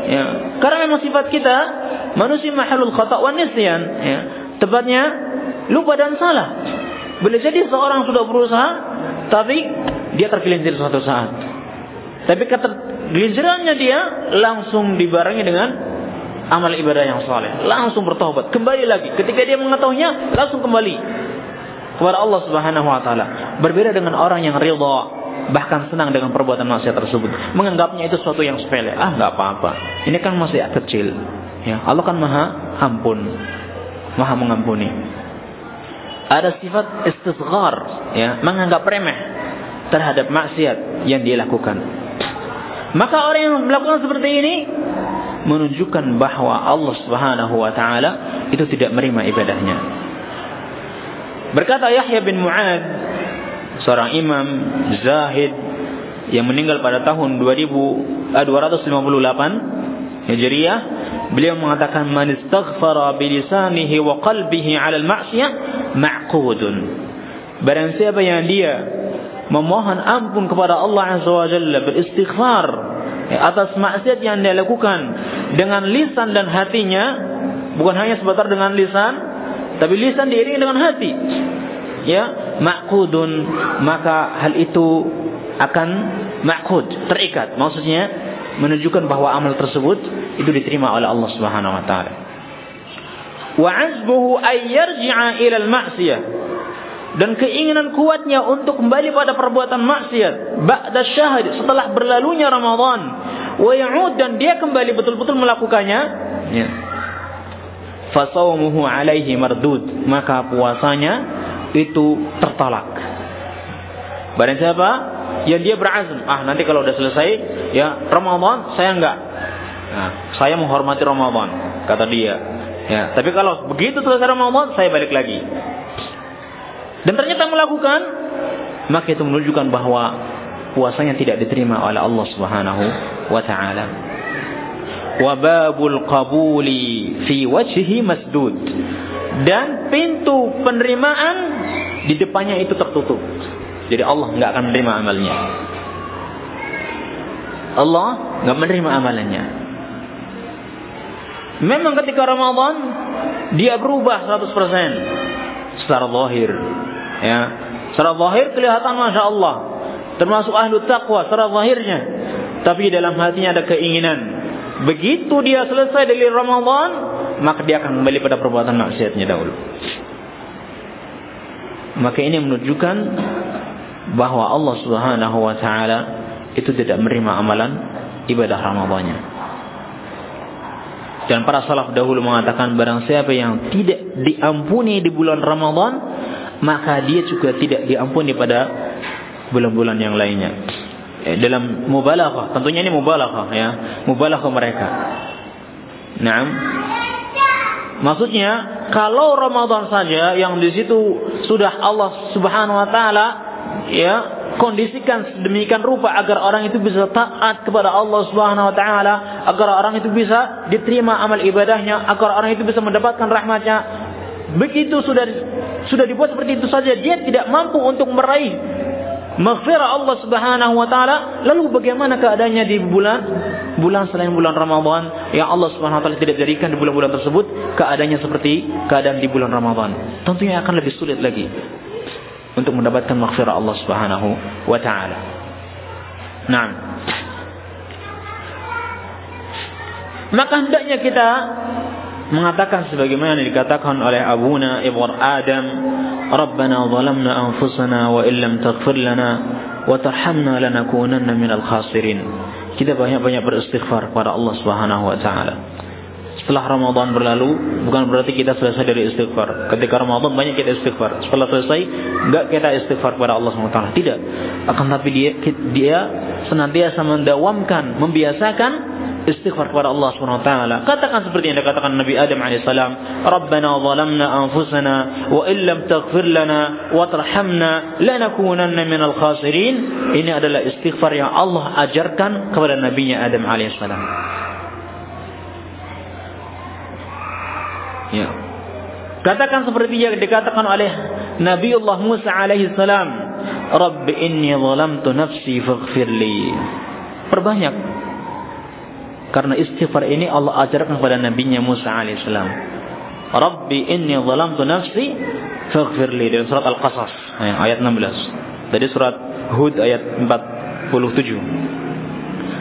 ya karena memang sifat kita manusia mahalul khata wa nisyan ya tepatnya lupa dan salah boleh jadi seorang sudah berusaha tapi dia tergelincir suatu saat tapi ketergelincirannya dia langsung dibarengi dengan amal ibadah yang saleh langsung bertobat kembali lagi ketika dia mengetahuinya langsung kembali kepada Allah Subhanahu wa taala berbeda dengan orang yang ridha bahkan senang dengan perbuatan maksiat tersebut, menganggapnya itu sesuatu yang sepele. Ah, nggak apa-apa. Ini kan masih kecil. Ya, Allah kan Maha Ampun, Maha mengampuni. Ada sifat istisghar, ya, menganggap remeh terhadap maksiat yang dia lakukan. Maka orang yang melakukan seperti ini menunjukkan bahwa Allah Subhanahu wa taala itu tidak menerima ibadahnya. Berkata Yahya bin Mu'ad seorang imam zahid yang meninggal pada tahun 2000 eh, 258 Hijriah beliau mengatakan man istaghfara bi lisanihi wa qalbihi 'ala al-ma'siyah ma'qudun barang siapa yang dia memohon ampun kepada Allah Azza wa Jalla beristighfar atas maksiat yang dia lakukan dengan lisan dan hatinya bukan hanya sebatas dengan lisan tapi lisan diiringi dengan hati. Ya ma'qudun maka hal itu akan ma'qud terikat. Maksudnya menunjukkan bahwa amal tersebut itu diterima oleh Allah Subhanahu wa taala. Wa azbuhu ay ila al-ma'siyah dan keinginan kuatnya untuk kembali pada perbuatan maksiat ba'da syahid setelah berlalunya Ramadan wa ya'ud dan dia kembali betul-betul melakukannya ya fasawmuhu alaihi mardud maka puasanya itu tertolak. Barang siapa yang dia berazam, ah nanti kalau udah selesai ya Ramadan saya enggak. Nah, saya menghormati Ramadan, kata dia. Ya, tapi kalau begitu selesai Ramadan saya balik lagi. Dan ternyata melakukan, maka itu menunjukkan bahwa puasanya tidak diterima oleh Allah Subhanahu wa taala. Wa babul qabuli fi wajhi masdud dan pintu penerimaan di depannya itu tertutup. Jadi Allah nggak akan menerima amalnya. Allah nggak menerima amalannya. Memang ketika Ramadan dia berubah 100% secara zahir. Ya. Secara zahir kelihatan Masya Allah. Termasuk ahlu taqwa secara zahirnya. Tapi dalam hatinya ada keinginan. Begitu dia selesai dari Ramadan, maka dia akan kembali pada perbuatan maksiatnya dahulu. Maka ini menunjukkan bahwa Allah Subhanahu wa taala itu tidak menerima amalan ibadah Ramadannya. Dan para salaf dahulu mengatakan barang siapa yang tidak diampuni di bulan Ramadan, maka dia juga tidak diampuni pada bulan-bulan yang lainnya. Ya, dalam mubalaghah, tentunya ini mubalaghah ya, mubalaghah mereka. Nah, maksudnya kalau Ramadan saja yang di situ sudah Allah Subhanahu wa taala ya kondisikan sedemikian rupa agar orang itu bisa taat kepada Allah Subhanahu wa taala, agar orang itu bisa diterima amal ibadahnya, agar orang itu bisa mendapatkan rahmatnya. Begitu sudah sudah dibuat seperti itu saja, dia tidak mampu untuk meraih maghfirah Allah Subhanahu wa taala, lalu bagaimana keadaannya di bulan bulan selain bulan Ramadan yang Allah Subhanahu wa taala tidak jadikan di bulan-bulan tersebut keadaannya seperti keadaan di bulan Ramadan. Tentunya akan lebih sulit lagi untuk mendapatkan maghfirah Allah Subhanahu wa taala. Nah, maka hendaknya kita mengatakan sebagaimana dikatakan oleh abuna Ibrahim Adam, "Rabbana zalamna anfusana wa illam taghfir lana wa tarhamna lanakunanna minal khasirin." Kita banyak-banyak beristighfar kepada Allah Subhanahu wa taala setelah Ramadan berlalu bukan berarti kita selesai dari istighfar. Ketika Ramadan banyak kita istighfar. Setelah selesai enggak kita istighfar kepada Allah SWT. Tidak. Akan tapi dia dia senantiasa mendawamkan, membiasakan istighfar kepada Allah SWT. Katakan seperti yang dikatakan Nabi Adam AS. Rabbana zalamna anfusana wa illam taghfir lana wa tarhamna lanakunanna minal khasirin. Ini adalah istighfar yang Allah ajarkan kepada Nabi Adam AS. Ya. Katakan seperti yang dikatakan oleh Nabiullah Musa alaihi salam, "Rabbi inni zalamtu nafsi faghfirli." Perbanyak. Karena istighfar ini Allah ajarkan kepada nabinya Musa alaihi salam. Rabbi inni zalamtu nafsi faghfirli dalam surat Al-Qasas ayat 16. Dari surat Hud ayat 47.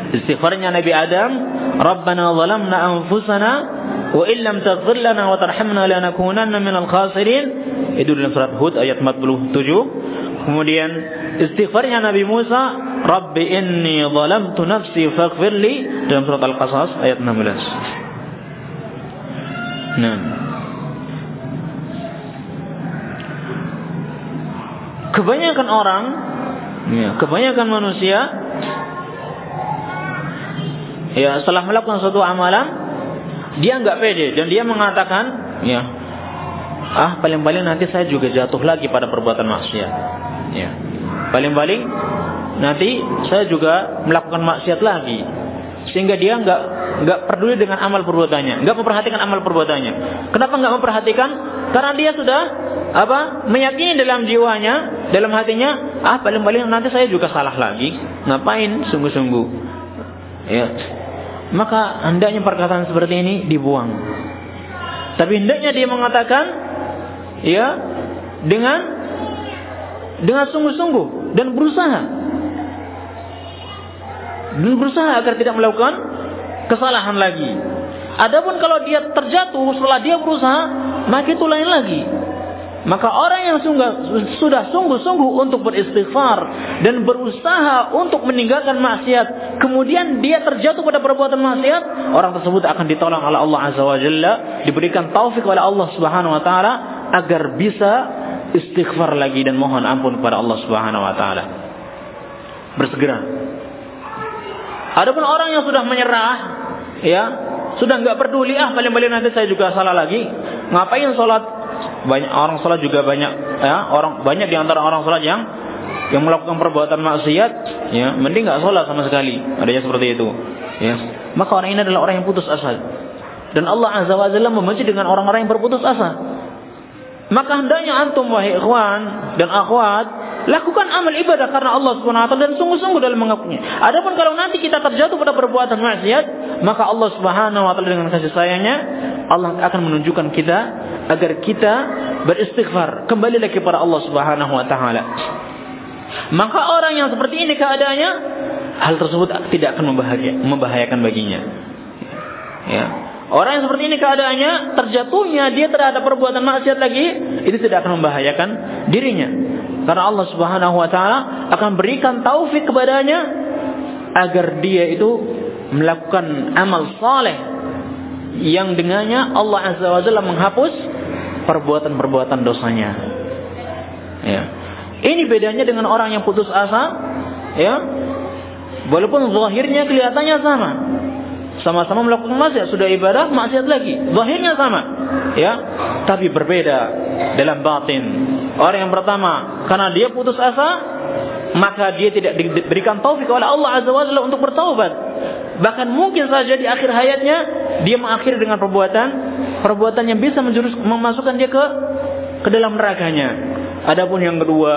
Istighfarnya Nabi Adam, Rabbana zalamna anfusana wa illam taghfir lana wa tarhamna lanakunanna minal khasirin itu dalam surat Hud ayat 47 kemudian istighfarnya Nabi Musa Rabbi inni zalamtu nafsi faghfirli dalam surat Al-Qasas ayat 16 nah kebanyakan orang ya, kebanyakan manusia ya setelah melakukan suatu amalan dia nggak pede dan dia mengatakan, ya, ah paling-paling nanti saya juga jatuh lagi pada perbuatan maksiat. Ya, paling-paling nanti saya juga melakukan maksiat lagi sehingga dia nggak nggak peduli dengan amal perbuatannya, nggak memperhatikan amal perbuatannya. Kenapa nggak memperhatikan? Karena dia sudah apa meyakini dalam jiwanya, dalam hatinya, ah paling-paling nanti saya juga salah lagi. Ngapain sungguh-sungguh? Ya, maka hendaknya perkataan seperti ini dibuang. Tapi hendaknya dia mengatakan ya dengan dengan sungguh-sungguh dan berusaha dan berusaha agar tidak melakukan kesalahan lagi. Adapun kalau dia terjatuh setelah dia berusaha, maka itu lain lagi. Maka orang yang sudah sungguh-sungguh untuk beristighfar dan berusaha untuk meninggalkan maksiat, kemudian dia terjatuh pada perbuatan maksiat, orang tersebut akan ditolong oleh Allah Azza wa Jalla, diberikan taufik oleh Allah Subhanahu wa taala agar bisa istighfar lagi dan mohon ampun kepada Allah Subhanahu wa taala. Bersegera. Adapun orang yang sudah menyerah, ya, sudah nggak peduli ah paling-paling nanti saya juga salah lagi. Ngapain sholat banyak orang salat juga banyak ya orang banyak di antara orang salat yang yang melakukan perbuatan maksiat ya mending nggak sholat sama sekali. Adanya seperti itu ya. Maka orang ini adalah orang yang putus asa. Dan Allah azza wa jalla membenci dengan orang-orang yang berputus asa. Maka hendaknya antum wahai ikhwan dan akhwat lakukan amal ibadah karena Allah Subhanahu wa taala dan sungguh-sungguh dalam mengakuinya. Adapun kalau nanti kita terjatuh pada perbuatan maksiat, maka Allah Subhanahu wa taala dengan kasih sayangnya Allah akan menunjukkan kita agar kita beristighfar kembali lagi kepada Allah Subhanahu wa taala. Maka orang yang seperti ini keadaannya hal tersebut tidak akan membahayakan baginya. Ya, Orang yang seperti ini keadaannya, terjatuhnya dia terhadap perbuatan maksiat lagi, itu tidak akan membahayakan dirinya. Karena Allah Subhanahu wa taala akan berikan taufik kepadanya agar dia itu melakukan amal saleh yang dengannya Allah Azza wa Jalla menghapus perbuatan-perbuatan dosanya. Ya. Ini bedanya dengan orang yang putus asa, ya. Walaupun zahirnya kelihatannya sama. Sama-sama melakukan maksiat, sudah ibadah, maksiat lagi. Zahirnya sama, ya. Tapi berbeda dalam batin. Orang yang pertama, karena dia putus asa, maka dia tidak diberikan taufik oleh Allah Azza wa Jalla untuk bertaubat. Bahkan mungkin saja di akhir hayatnya dia mengakhiri dengan perbuatan perbuatan yang bisa menjurus memasukkan dia ke ke dalam nerakanya. Adapun yang kedua,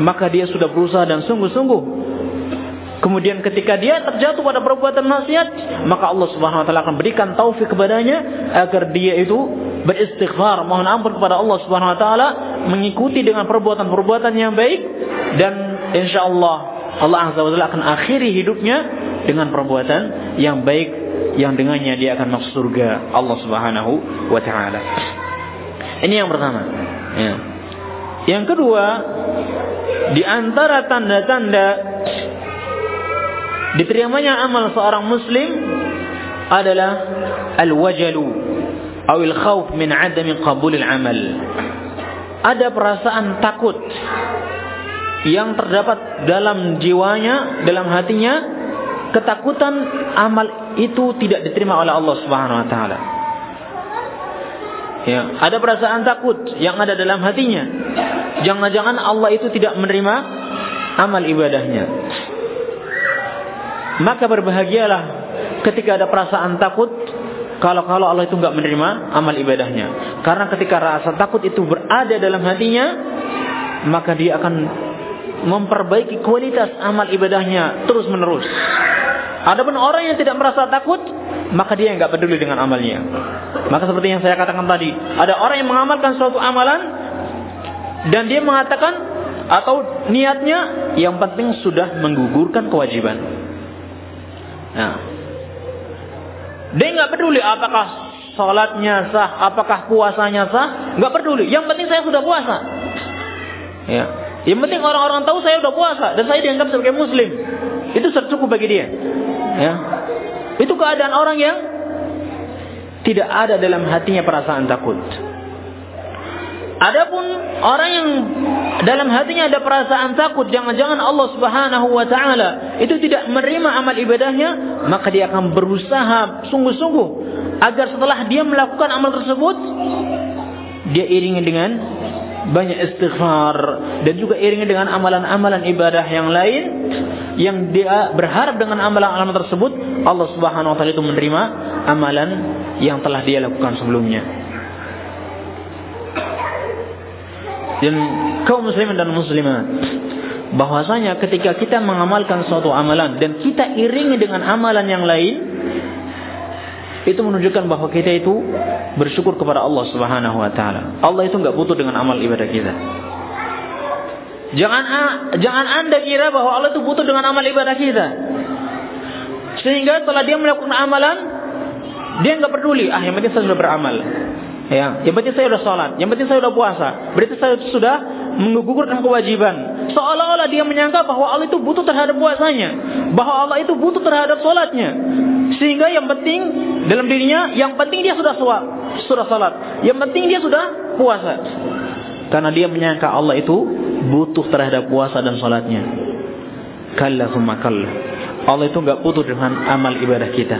maka dia sudah berusaha dan sungguh-sungguh Kemudian ketika dia terjatuh pada perbuatan maksiat, maka Allah Subhanahu wa taala akan berikan taufik kepadanya agar dia itu beristighfar, mohon ampun kepada Allah Subhanahu wa taala, mengikuti dengan perbuatan-perbuatan yang baik dan insya Allah Allah Azza wa Jalla akan akhiri hidupnya dengan perbuatan yang baik yang dengannya dia akan masuk surga Allah Subhanahu wa taala. Ini yang pertama. Ya. Yang kedua, di antara tanda-tanda diterimanya amal seorang muslim adalah al-wajalu atau al-khawf min adami qabul al-amal. Ada perasaan takut yang terdapat dalam jiwanya, dalam hatinya, ketakutan amal itu tidak diterima oleh Allah Subhanahu wa taala. Ya, ada perasaan takut yang ada dalam hatinya. Jangan-jangan Allah itu tidak menerima amal ibadahnya. Maka berbahagialah ketika ada perasaan takut kalau kalau Allah itu nggak menerima amal ibadahnya. Karena ketika rasa takut itu berada dalam hatinya, maka dia akan memperbaiki kualitas amal ibadahnya terus menerus. Adapun orang yang tidak merasa takut, maka dia nggak peduli dengan amalnya. Maka seperti yang saya katakan tadi, ada orang yang mengamalkan suatu amalan dan dia mengatakan atau niatnya yang penting sudah menggugurkan kewajiban. Nah, dia nggak peduli apakah sholatnya sah, apakah puasanya sah, nggak peduli. Yang penting saya sudah puasa. Ya, yang penting orang-orang tahu saya sudah puasa dan saya dianggap sebagai muslim. Itu cukup bagi dia. Ya. Itu keadaan orang yang tidak ada dalam hatinya perasaan takut. Adapun orang yang dalam hatinya ada perasaan takut, jangan-jangan Allah Subhanahu wa taala itu tidak menerima amal ibadahnya, maka dia akan berusaha sungguh-sungguh agar setelah dia melakukan amal tersebut dia iringi dengan banyak istighfar dan juga iringi dengan amalan-amalan ibadah yang lain yang dia berharap dengan amalan-amalan tersebut Allah Subhanahu wa taala itu menerima amalan yang telah dia lakukan sebelumnya. Dan kaum muslimin dan muslimat bahwasanya ketika kita mengamalkan suatu amalan dan kita iringi dengan amalan yang lain itu menunjukkan bahwa kita itu bersyukur kepada Allah Subhanahu wa taala. Allah itu nggak butuh dengan amal ibadah kita. Jangan jangan Anda kira bahwa Allah itu butuh dengan amal ibadah kita. Sehingga setelah dia melakukan amalan, dia nggak peduli. Ah, yang penting saya sudah beramal. Ya, yang penting saya sudah sholat, yang penting saya sudah puasa. Berarti saya sudah menggugurkan kewajiban. Seolah-olah dia menyangka bahwa Allah itu butuh terhadap puasanya, bahwa Allah itu butuh terhadap sholatnya. Sehingga yang penting dalam dirinya, yang penting dia sudah sholat, sudah sholat. Yang penting dia sudah puasa. Karena dia menyangka Allah itu butuh terhadap puasa dan sholatnya. Kalla summa. Allah itu nggak butuh dengan amal ibadah kita.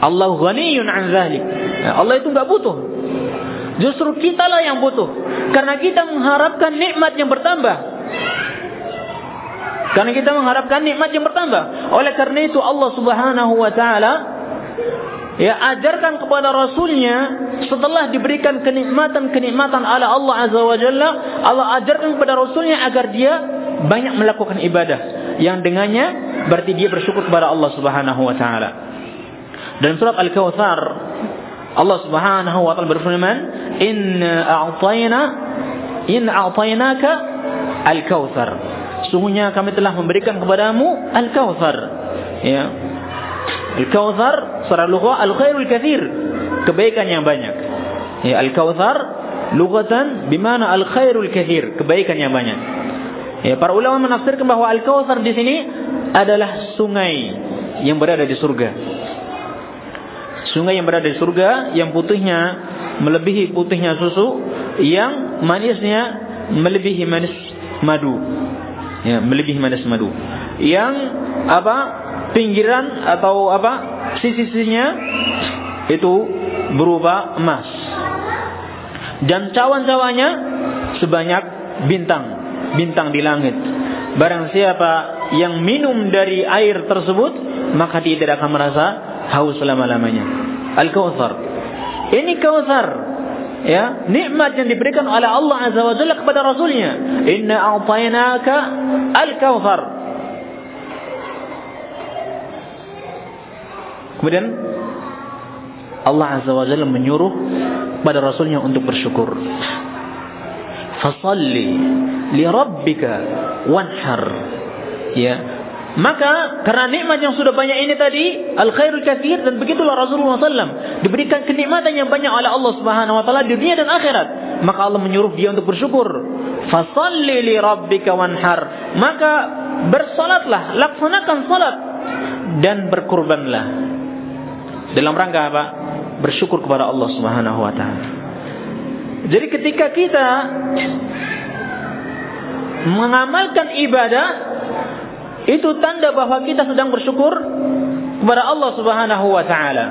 Allah ghaniyun an zalik. Allah itu nggak butuh. Justru kita lah yang butuh. Karena kita mengharapkan nikmat yang bertambah. Karena kita mengharapkan nikmat yang bertambah. Oleh karena itu Allah Subhanahu wa taala ya ajarkan kepada rasulnya setelah diberikan kenikmatan-kenikmatan oleh Allah Azza wa Jalla, Allah ajarkan kepada rasulnya agar dia banyak melakukan ibadah yang dengannya berarti dia bersyukur kepada Allah Subhanahu wa taala. Dan surat Al-Kautsar Allah Subhanahu wa taala berfirman, "Inna a'tayna in a'tainaka al-kautsar." sesungguhnya kami telah memberikan kepadamu al-kautsar ya. Al-kautsar secara lugah al-khairul katsir kebaikan yang banyak. Ya al-kautsar lugatan bimana al-khairul katsir kebaikan yang banyak. Ya para ulama menafsirkan bahwa al-kautsar di sini adalah sungai yang berada di surga Sungai yang berada di surga yang putihnya melebihi putihnya susu, yang manisnya melebihi manis madu. Ya, melebihi manis madu. Yang apa? Pinggiran atau apa? Sisi-sisinya itu berupa emas. Dan cawan-cawannya sebanyak bintang, bintang di langit. Barang siapa yang minum dari air tersebut, maka dia tidak akan merasa haus selama-lamanya. Al-Kautsar. Ini Kautsar. Ya, nikmat yang diberikan oleh Allah Azza wa Jalla kepada Rasulnya. Inna a'tainaka al-Kautsar. Kemudian Allah Azza wa Jalla menyuruh pada Rasulnya untuk bersyukur. Fasalli li rabbika wanhar. Ya. Maka karena nikmat yang sudah banyak ini tadi, al khairul katsir dan begitulah Rasulullah SAW diberikan kenikmatan yang banyak oleh Allah Subhanahu wa taala di dunia dan akhirat. Maka Allah menyuruh dia untuk bersyukur. Fasalli li rabbika wanhar. Maka bersalatlah, laksanakan salat dan berkurbanlah. Dalam rangka apa? Bersyukur kepada Allah Subhanahu wa taala. Jadi ketika kita mengamalkan ibadah itu tanda bahwa kita sedang bersyukur kepada Allah Subhanahu wa taala.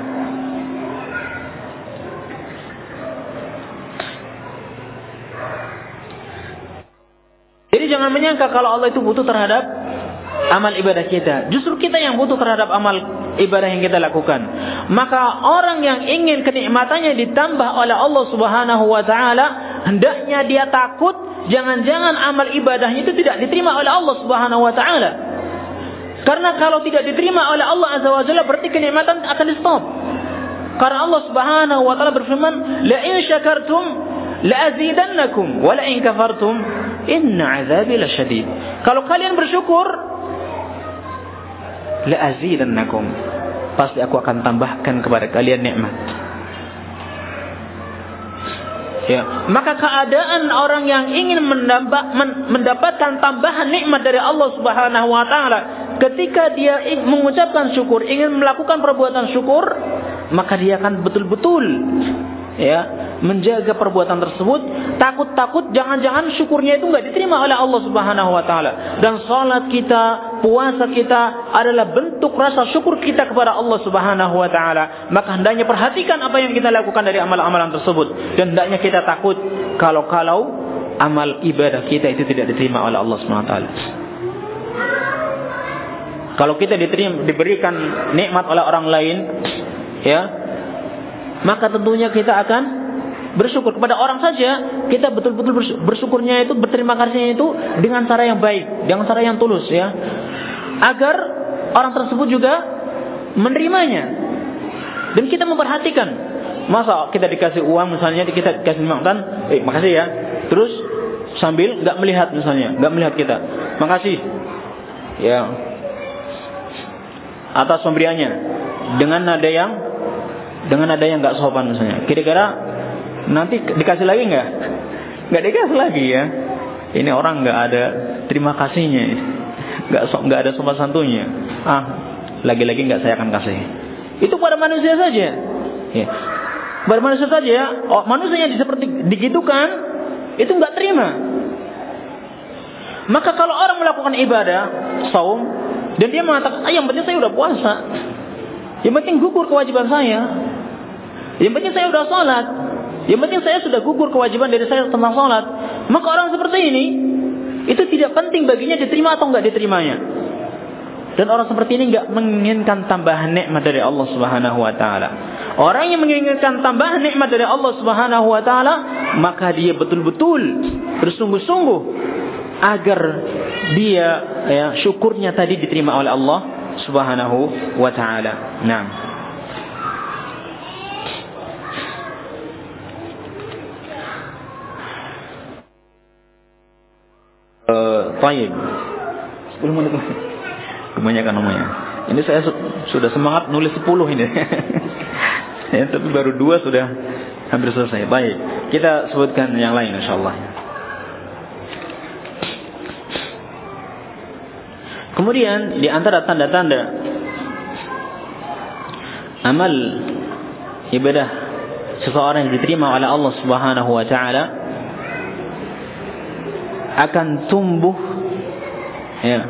Jadi jangan menyangka kalau Allah itu butuh terhadap amal ibadah kita. Justru kita yang butuh terhadap amal ibadah yang kita lakukan. Maka orang yang ingin kenikmatannya ditambah oleh Allah Subhanahu wa taala, hendaknya dia takut jangan-jangan amal ibadahnya itu tidak diterima oleh Allah Subhanahu wa taala. Karena kalau tidak diterima oleh Allah Azza wa Jalla berarti kenikmatan akan di stop. Karena Allah Subhanahu wa taala berfirman, "La in syakartum la azidannakum wa la in kafartum inna azabi lasyadid." Kalau kalian bersyukur, la azidannakum. Pasti aku akan tambahkan kepada kalian nikmat. Ya, maka keadaan orang yang ingin mendapatkan tambahan nikmat dari Allah Subhanahu wa taala ketika dia mengucapkan syukur, ingin melakukan perbuatan syukur, maka dia akan betul-betul ya menjaga perbuatan tersebut. Takut-takut jangan-jangan syukurnya itu nggak diterima oleh Allah Subhanahu wa taala. Dan salat kita puasa kita adalah bentuk rasa syukur kita kepada Allah Subhanahu wa taala. Maka hendaknya perhatikan apa yang kita lakukan dari amal-amalan tersebut. Dan hendaknya kita takut kalau-kalau amal ibadah kita itu tidak diterima oleh Allah Subhanahu wa taala kalau kita diterima, diberikan nikmat oleh orang lain ya maka tentunya kita akan bersyukur kepada orang saja. Kita betul-betul bersyukurnya itu berterima kasihnya itu dengan cara yang baik dengan cara yang tulus ya. Agar orang tersebut juga menerimanya. Dan kita memperhatikan masa kita dikasih uang misalnya kita dikasih mantan eh makasih ya. Terus sambil nggak melihat misalnya nggak melihat kita. Makasih. Ya atas pemberiannya dengan nada yang dengan ada yang nggak sopan misalnya. Kira-kira nanti dikasih lagi nggak? Nggak dikasih lagi ya. Ini orang nggak ada terima kasihnya, nggak so, nggak ada sopan santunya. Ah, lagi-lagi nggak saya akan kasih. Itu pada manusia saja. Ya. Pada manusia saja ya. Oh, manusia yang seperti digitukan itu nggak terima. Maka kalau orang melakukan ibadah, saum, dan dia mengatakan, ah, yang penting saya udah puasa. Yang penting gugur kewajiban saya. Yang penting saya sudah sholat. Yang penting saya sudah gugur kewajiban dari saya tentang sholat. Maka orang seperti ini, itu tidak penting baginya diterima atau enggak diterimanya. Dan orang seperti ini enggak menginginkan tambahan nikmat dari Allah Subhanahu wa taala. Orang yang menginginkan tambahan nikmat dari Allah Subhanahu wa taala, maka dia betul-betul bersungguh-sungguh agar dia ya, syukurnya tadi diterima oleh Allah Subhanahu wa taala. Nah. Taib. 10 menit lagi. Kebanyakan namanya. Ini saya sudah semangat nulis 10 ini. ya, tapi baru dua sudah hampir selesai. Baik, kita sebutkan yang lain insyaallah. Kemudian di antara tanda-tanda amal ibadah seseorang yang diterima oleh Allah Subhanahu wa taala akan tumbuh ya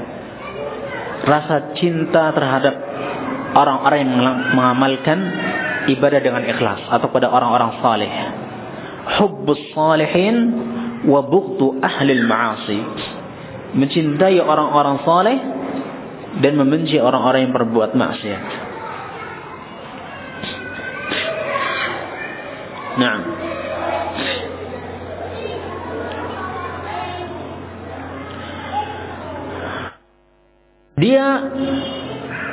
rasa cinta terhadap orang-orang yang mengamalkan ibadah dengan ikhlas atau pada orang-orang saleh. Hubbus salihin wa bughdu al-ma'asi. Mencintai orang-orang saleh dan membenci orang-orang yang berbuat maksiat. Nah, dia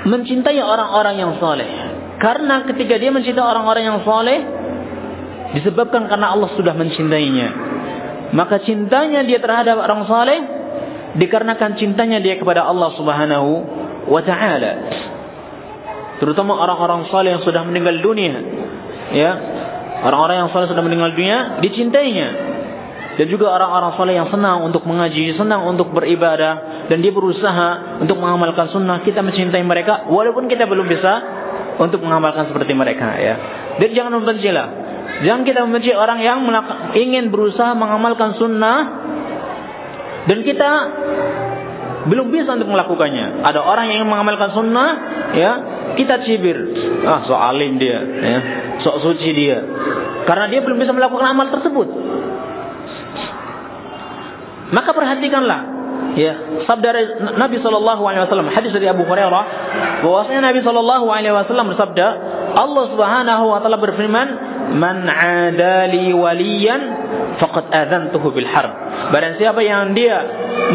mencintai orang-orang yang soleh. Karena ketika dia mencintai orang-orang yang soleh, disebabkan karena Allah sudah mencintainya. Maka cintanya dia terhadap orang soleh dikarenakan cintanya dia kepada Allah Subhanahu wa taala. Terutama orang-orang soleh yang sudah meninggal dunia. Ya. Orang-orang yang soleh sudah meninggal dunia dicintainya dan juga orang-orang soleh yang senang untuk mengaji, senang untuk beribadah, dan dia berusaha untuk mengamalkan sunnah. Kita mencintai mereka, walaupun kita belum bisa untuk mengamalkan seperti mereka. Ya, dan jangan membenci. Jangan kita membenci orang yang ingin berusaha mengamalkan sunnah, dan kita belum bisa untuk melakukannya. Ada orang yang mengamalkan sunnah, ya kita cibir, ah so alim dia, ya, sok suci dia, karena dia belum bisa melakukan amal tersebut. Maka perhatikanlah ya sabda Nabi Shallallahu Alaihi Wasallam hadis dari Abu Hurairah bahwasanya Nabi Shallallahu Alaihi Wasallam bersabda Allah Subhanahu Wa Taala berfirman man adali waliyan faqad adzantuhu bil harb. Barang siapa yang dia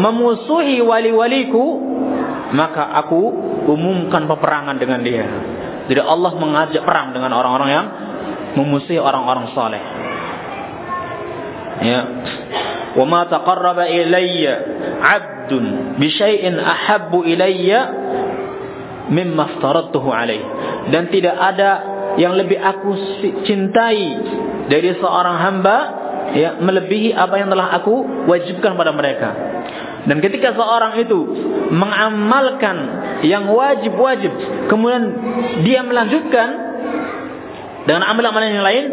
memusuhi wali-waliku maka aku umumkan peperangan dengan dia. Jadi Allah mengajak perang dengan orang-orang yang memusuhi orang-orang saleh. Ya. Wa ma taqarraba ilayya 'abdun bi syai'in ahabbu ilayya mimma dan tidak ada yang lebih aku cintai dari seorang hamba ya melebihi apa yang telah aku wajibkan pada mereka dan ketika seorang itu mengamalkan yang wajib-wajib kemudian dia melanjutkan dengan amalan-amalan yang lain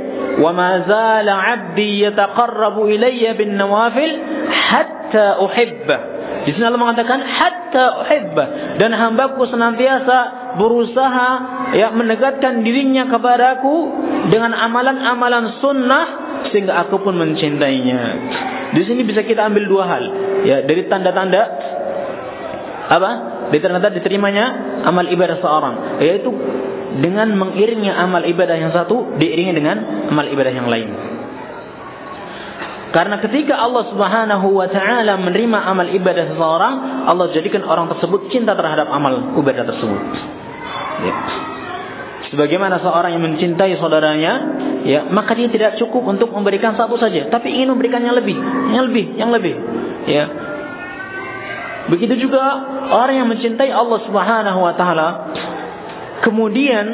zala 'abdi yataqarrabu ilayya bin nawafil hatta uhibba. Di sini Allah mengatakan hatta uhibba dan hambaku senantiasa berusaha ya mendekatkan dirinya kepadaku dengan amalan-amalan sunnah sehingga aku pun mencintainya. Di sini bisa kita ambil dua hal ya dari tanda-tanda apa? Dari tanda-tanda diterimanya amal ibadah seorang yaitu dengan mengiringnya amal ibadah yang satu diiringi dengan amal ibadah yang lain. Karena ketika Allah Subhanahu wa taala menerima amal ibadah seseorang, Allah jadikan orang tersebut cinta terhadap amal ibadah tersebut. Ya. Sebagaimana seorang yang mencintai saudaranya, ya, maka dia tidak cukup untuk memberikan satu saja, tapi ingin memberikan yang lebih, yang lebih, yang lebih. Ya. Begitu juga orang yang mencintai Allah Subhanahu wa taala, kemudian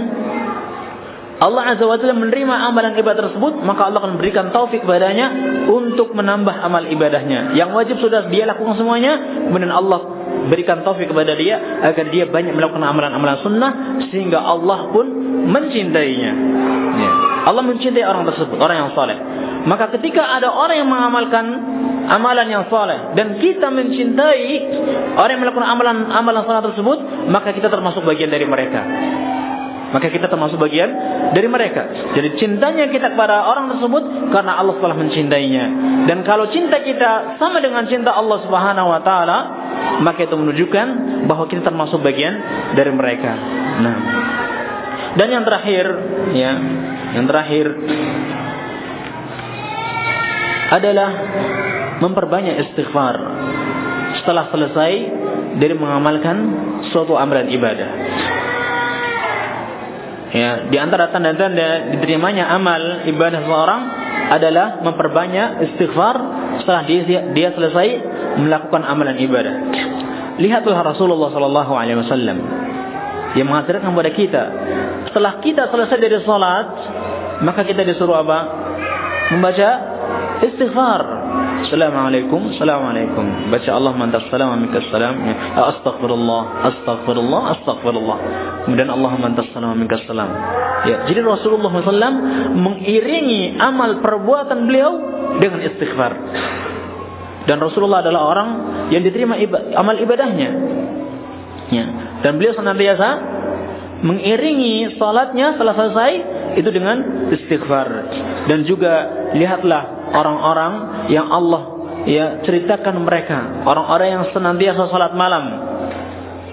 Allah Azza wa Jalla menerima amalan ibadah tersebut, maka Allah akan memberikan taufik kepadanya untuk menambah amal ibadahnya. Yang wajib sudah dia lakukan semuanya, kemudian Allah berikan taufik kepada dia agar dia banyak melakukan amalan-amalan sunnah sehingga Allah pun mencintainya. Ya. Allah mencintai orang tersebut, orang yang saleh. Maka ketika ada orang yang mengamalkan amalan yang saleh dan kita mencintai orang yang melakukan amalan amalan saleh tersebut, maka kita termasuk bagian dari mereka maka kita termasuk bagian dari mereka. Jadi cintanya kita kepada orang tersebut karena Allah telah mencintainya. Dan kalau cinta kita sama dengan cinta Allah Subhanahu wa taala, maka itu menunjukkan bahwa kita termasuk bagian dari mereka. Nah. Dan yang terakhir, ya, yang terakhir adalah memperbanyak istighfar setelah selesai dari mengamalkan suatu amalan ibadah. Ya, di antara tanda-tanda diterimanya amal ibadah seseorang adalah memperbanyak istighfar setelah dia, dia selesai melakukan amalan ibadah. Lihatlah Rasulullah Sallallahu Alaihi Wasallam yang mengajarkan kepada kita setelah kita selesai dari salat maka kita disuruh apa? Membaca istighfar Assalamualaikum, Assalamualaikum. Baca Allah mantas salam, minkas salam. Astaghfirullah, astaghfirullah, astaghfirullah. Kemudian Allah mantas salam, minkas salam. Ya, jadi Rasulullah SAW mengiringi amal perbuatan beliau dengan istighfar. Dan Rasulullah adalah orang yang diterima iba amal ibadahnya. Ya. Dan beliau senantiasa mengiringi salatnya setelah selesai itu dengan istighfar. Dan juga lihatlah orang-orang yang Allah ya ceritakan mereka, orang-orang yang senantiasa salat malam.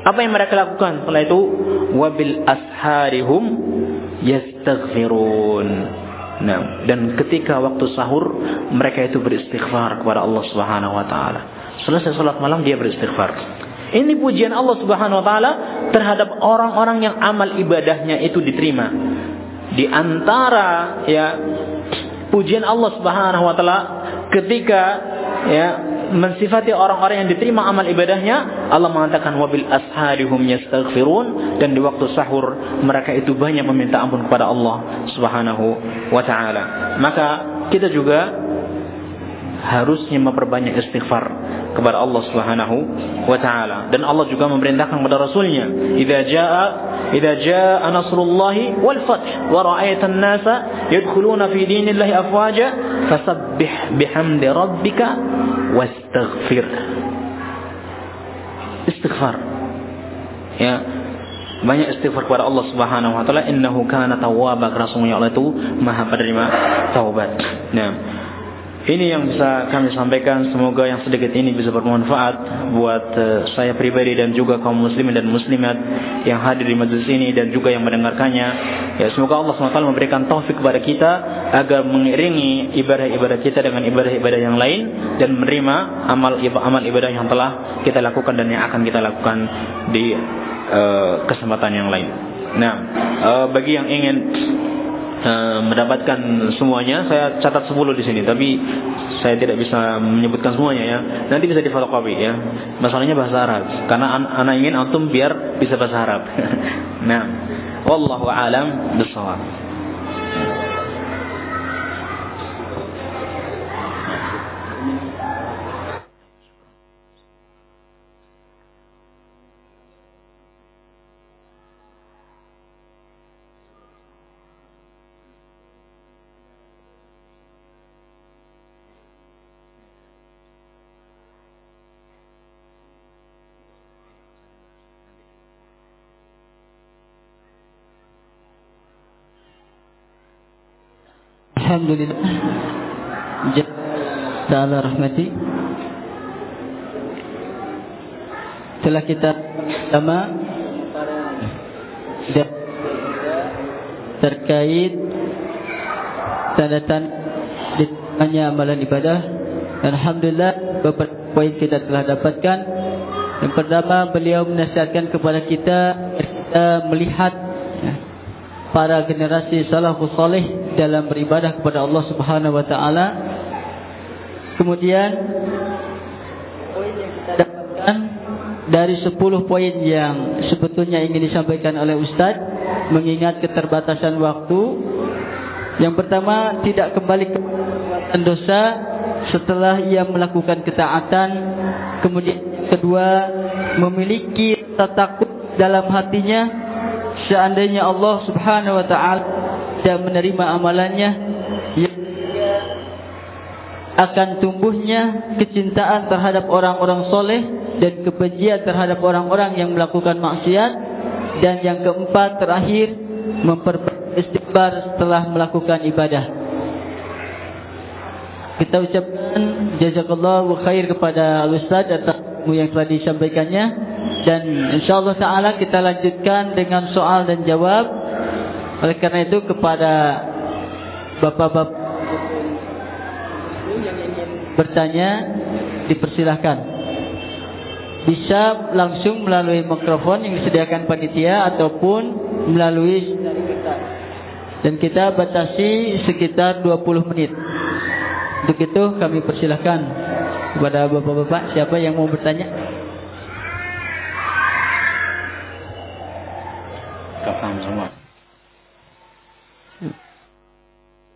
Apa yang mereka lakukan setelah itu? Wabil asharihum yastaghfirun. Nah, dan ketika waktu sahur mereka itu beristighfar kepada Allah Subhanahu wa taala. Selesai salat malam dia beristighfar. Ini pujian Allah Subhanahu wa taala terhadap orang-orang yang amal ibadahnya itu diterima. Di antara ya pujian Allah Subhanahu wa taala ketika ya mensifati orang-orang yang diterima amal ibadahnya Allah mengatakan wabil asharihum yastaghfirun. Dan di waktu sahur mereka itu banyak meminta ampun kepada Allah Subhanahu wa taala. Maka kita juga harusnya memperbanyak istighfar kepada Allah Subhanahu wa taala dan Allah juga memerintahkan kepada rasulnya idza jaa idza jaa nasrullahi wal fath wa ra'aita an-nasa yadkhuluna fi dinillahi afwaja fasabbih bihamdi rabbika wastaghfir istighfar ya banyak istighfar kepada Allah Subhanahu wa taala innahu kana tawwaba rasulnya Allah itu maha penerima taubat nah ini yang bisa kami sampaikan. Semoga yang sedikit ini bisa bermanfaat buat uh, saya pribadi dan juga kaum muslimin dan muslimat yang hadir di majelis ini dan juga yang mendengarkannya. Ya, semoga Allah SWT memberikan taufik kepada kita agar mengiringi ibadah-ibadah kita dengan ibadah-ibadah yang lain dan menerima amal amal ibadah yang telah kita lakukan dan yang akan kita lakukan di uh, kesempatan yang lain. Nah, uh, bagi yang ingin Eh, mendapatkan semuanya. Saya catat 10 di sini tapi saya tidak bisa menyebutkan semuanya ya. Nanti bisa difotokopi ya. Masalahnya bahasa Arab. Karena an anak ingin antum biar bisa bahasa Arab. Nah wallahu alam bisawab Alhamdulillah. Ta'ala rahmati. Telah kita sama. Terkait Tanda-tanda Ditanya amalan ibadah. Alhamdulillah Beberapa poin kita telah dapatkan. Yang pertama beliau menasihatkan kepada kita Kita melihat para generasi salafus salih dalam beribadah kepada Allah Subhanahu wa taala. Kemudian dapatkan dari 10 poin yang sebetulnya ingin disampaikan oleh ustaz mengingat keterbatasan waktu. Yang pertama tidak kembali ke dosa setelah ia melakukan ketaatan. Kemudian kedua memiliki takut dalam hatinya seandainya Allah Subhanahu wa taala tidak menerima amalannya akan tumbuhnya kecintaan terhadap orang-orang soleh dan kebencian terhadap orang-orang yang melakukan maksiat dan yang keempat terakhir memperbaiki istighfar setelah melakukan ibadah. Kita ucapkan jazakallahu khair kepada Al-Ustaz atas yang telah disampaikannya dan insyaallah taala kita lanjutkan dengan soal dan jawab. Oleh karena itu kepada bapak-bapak bertanya dipersilahkan. Bisa langsung melalui mikrofon yang disediakan panitia ataupun melalui dan kita batasi sekitar 20 menit. Untuk itu kami persilahkan kepada bapak-bapak siapa yang mau bertanya.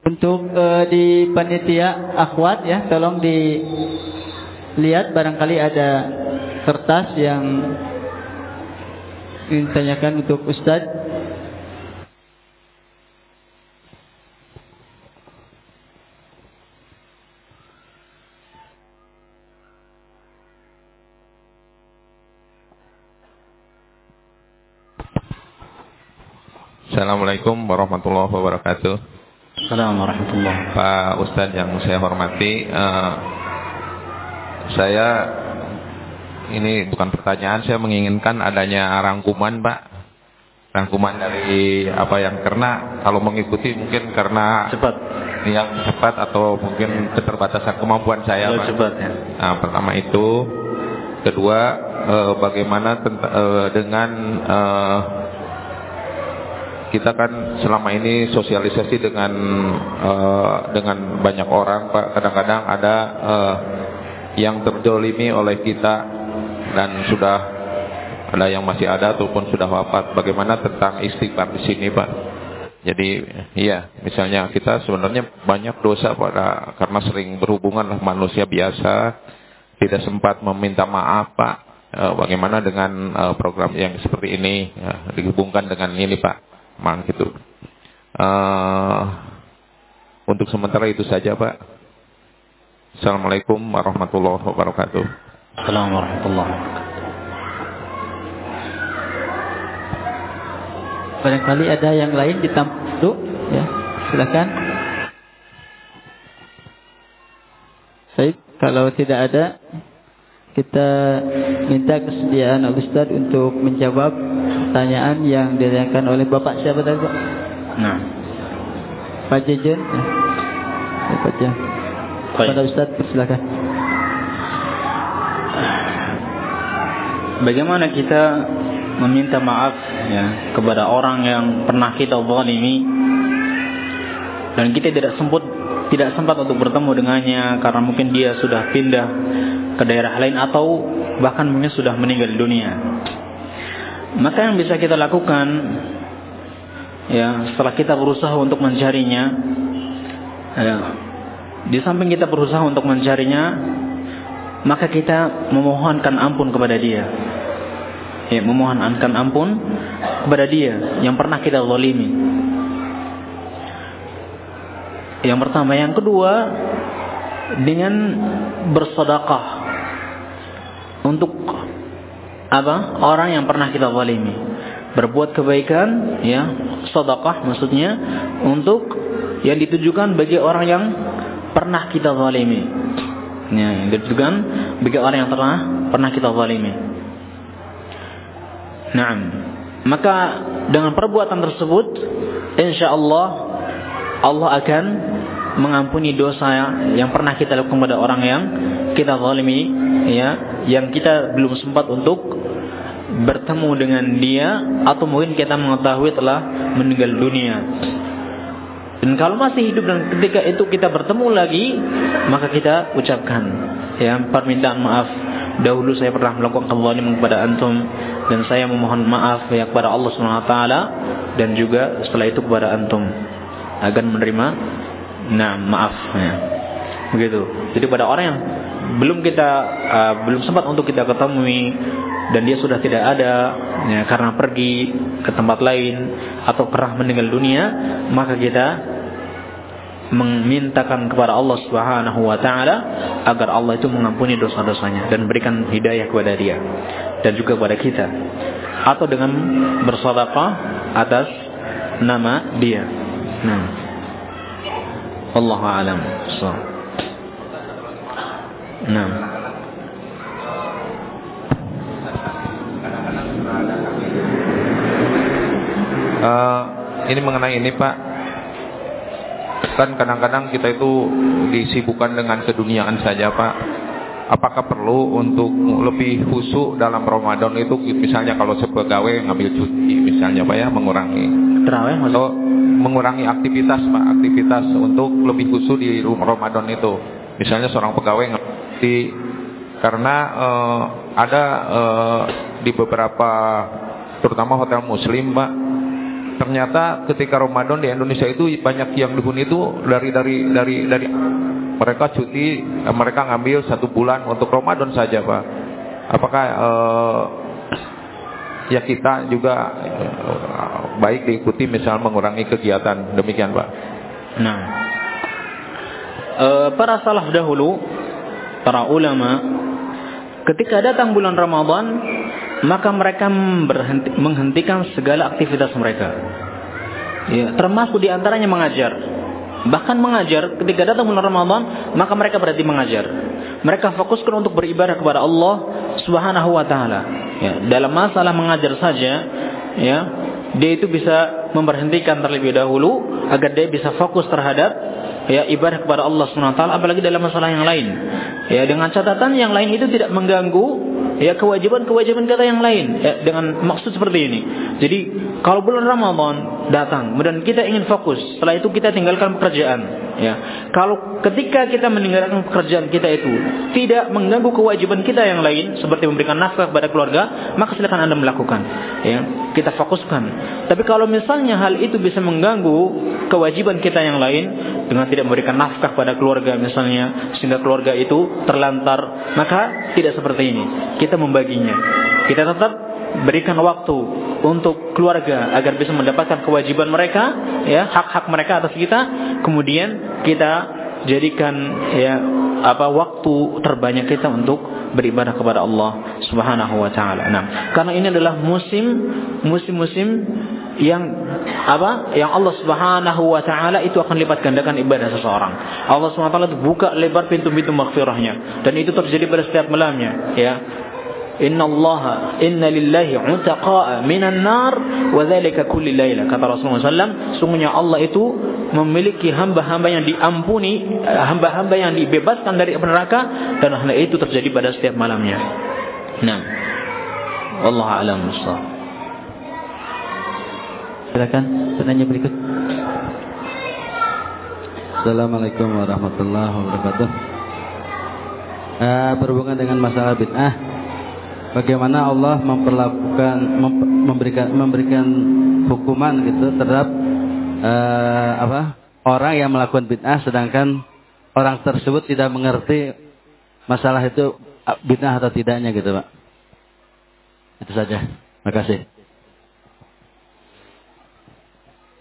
Untuk uh, di panitia akhwat ya, tolong dilihat barangkali ada kertas yang ingin tanyakan untuk Ustadz. Assalamualaikum warahmatullahi wabarakatuh. Assalamualaikum warahmatullahi Pak Ustadz yang saya hormati uh, Saya Ini bukan pertanyaan Saya menginginkan adanya rangkuman Pak. Rangkuman dari Apa yang karena Kalau mengikuti mungkin karena Cepat. Yang cepat atau mungkin Keterbatasan kemampuan saya Pak. cepat ya. Nah, Pertama itu. Kedua uh, Bagaimana uh, Dengan uh, kita kan selama ini sosialisasi dengan uh, dengan banyak orang pak. Kadang-kadang ada uh, yang terjolimi oleh kita dan sudah ada yang masih ada ataupun sudah wafat. Bagaimana tentang istighfar di sini pak? Jadi iya misalnya kita sebenarnya banyak dosa pada karena sering berhubungan lah manusia biasa tidak sempat meminta maaf pak. Uh, bagaimana dengan program yang seperti ini ya, dihubungkan dengan ini pak Mang gitu. Uh, untuk sementara itu saja Pak. Assalamualaikum warahmatullahi wabarakatuh. Assalamualaikum warahmatullahi wabarakatuh. Barangkali ada yang lain ditambah ya. Silakan. Baik, kalau tidak ada kita minta kesediaan Ustaz untuk menjawab pertanyaan yang ditanyakan oleh Bapak siapa tadi Pak? Nah. Pak Jejen. Ya. Pak Jejen. Pada Ustaz silakan. Bagaimana kita meminta maaf ya kepada orang yang pernah kita zalimi dan kita tidak sempat tidak sempat untuk bertemu dengannya karena mungkin dia sudah pindah ke daerah lain atau bahkan mungkin sudah meninggal dunia. Maka yang bisa kita lakukan ya setelah kita berusaha untuk mencarinya ya, di samping kita berusaha untuk mencarinya maka kita memohonkan ampun kepada dia. Ya memohonkan ampun kepada dia yang pernah kita zalimi. Yang pertama. Yang kedua dengan bersedekah untuk apa? Orang yang pernah kita zalimi. Berbuat kebaikan, ya, sedekah maksudnya untuk yang ditujukan bagi orang yang pernah kita zalimi. Ya, yang ditujukan bagi orang yang pernah pernah kita zalimi. Nah, maka dengan perbuatan tersebut, insya Allah Allah akan mengampuni dosa yang pernah kita lakukan kepada orang yang kita zalimi ya yang kita belum sempat untuk bertemu dengan dia atau mungkin kita mengetahui telah meninggal dunia. Dan kalau masih hidup dan ketika itu kita bertemu lagi maka kita ucapkan ya permintaan maaf. Dahulu saya pernah melakukan kezaliman kepada antum dan saya memohon maaf ya kepada Allah Subhanahu wa taala dan juga setelah itu kepada antum agar menerima Nah, maaf ya. Begitu. Jadi pada orang yang belum kita uh, belum sempat untuk kita ketemui dan dia sudah tidak ada ya, karena pergi ke tempat lain atau pernah meninggal dunia, maka kita memintakan kepada Allah Subhanahu wa taala agar Allah itu mengampuni dosa-dosanya dan berikan hidayah kepada dia dan juga kepada kita atau dengan bersedekah atas nama dia. Nah, Allah alam. So. Nah. Uh, ini mengenai ini Pak kan kadang-kadang kita itu disibukkan dengan keduniaan saja Pak apakah perlu untuk lebih khusyuk dalam Ramadan itu misalnya kalau sepegawai ngambil cuti misalnya Pak ya mengurangi terawih atau mengurangi aktivitas Pak, aktivitas untuk lebih khusus di Ramadan itu. Misalnya seorang pegawai ngerti. Karena uh, ada uh, di beberapa terutama hotel muslim Pak ternyata ketika Ramadan di Indonesia itu banyak yang dihuni itu dari dari dari dari mereka cuti mereka ngambil satu bulan untuk Ramadan saja pak. Apakah eh, ya kita juga eh, baik diikuti misal mengurangi kegiatan demikian pak nah eh, para salaf dahulu para ulama ketika datang bulan Ramadan maka mereka berhenti, menghentikan segala aktivitas mereka. Ya, termasuk di antaranya mengajar. Bahkan mengajar ketika datang bulan Ramadan, maka mereka berarti mengajar. Mereka fokuskan untuk beribadah kepada Allah Subhanahu wa taala. Ya, dalam masalah mengajar saja, ya, dia itu bisa memberhentikan terlebih dahulu agar dia bisa fokus terhadap ya ibadah kepada Allah Subhanahu wa taala apalagi dalam masalah yang lain. Ya, dengan catatan yang lain itu tidak mengganggu ya kewajiban-kewajiban kita yang lain ya, dengan maksud seperti ini. Jadi kalau bulan Ramadan datang, kemudian kita ingin fokus, setelah itu kita tinggalkan pekerjaan. Ya, kalau ketika kita meninggalkan pekerjaan kita itu tidak mengganggu kewajiban kita yang lain seperti memberikan nafkah kepada keluarga, maka silakan anda melakukan. Ya, kita fokuskan. Tapi kalau misalnya hal itu bisa mengganggu kewajiban kita yang lain dengan tidak memberikan nafkah pada keluarga misalnya sehingga keluarga itu terlantar, maka tidak seperti ini. Kita membaginya. Kita tetap berikan waktu untuk keluarga agar bisa mendapatkan kewajiban mereka, ya hak-hak mereka atas kita. Kemudian kita jadikan ya apa waktu terbanyak kita untuk beribadah kepada Allah Subhanahu wa taala. Nah, karena ini adalah musim musim-musim yang apa? Yang Allah Subhanahu wa taala itu akan lipat gandakan ibadah seseorang. Allah Subhanahu wa taala buka lebar pintu-pintu maghfirahnya dan itu terjadi pada setiap malamnya, ya. Inna Allah inna lillahi utaqa'a minan nar wa dzalika kulli laila kata Rasulullah SAW sungguhnya Allah itu memiliki hamba-hamba yang diampuni hamba-hamba yang dibebaskan dari neraka dan hal itu terjadi pada setiap malamnya. Nah Allah alam silakan pertanyaan berikut. Assalamualaikum warahmatullahi wabarakatuh. Uh, berhubungan dengan masalah bid'ah bagaimana Allah memperlakukan memberikan memberikan hukuman gitu terhadap uh, apa orang yang melakukan bid'ah sedangkan orang tersebut tidak mengerti masalah itu bid'ah atau tidaknya gitu Pak. Itu saja. Terima kasih.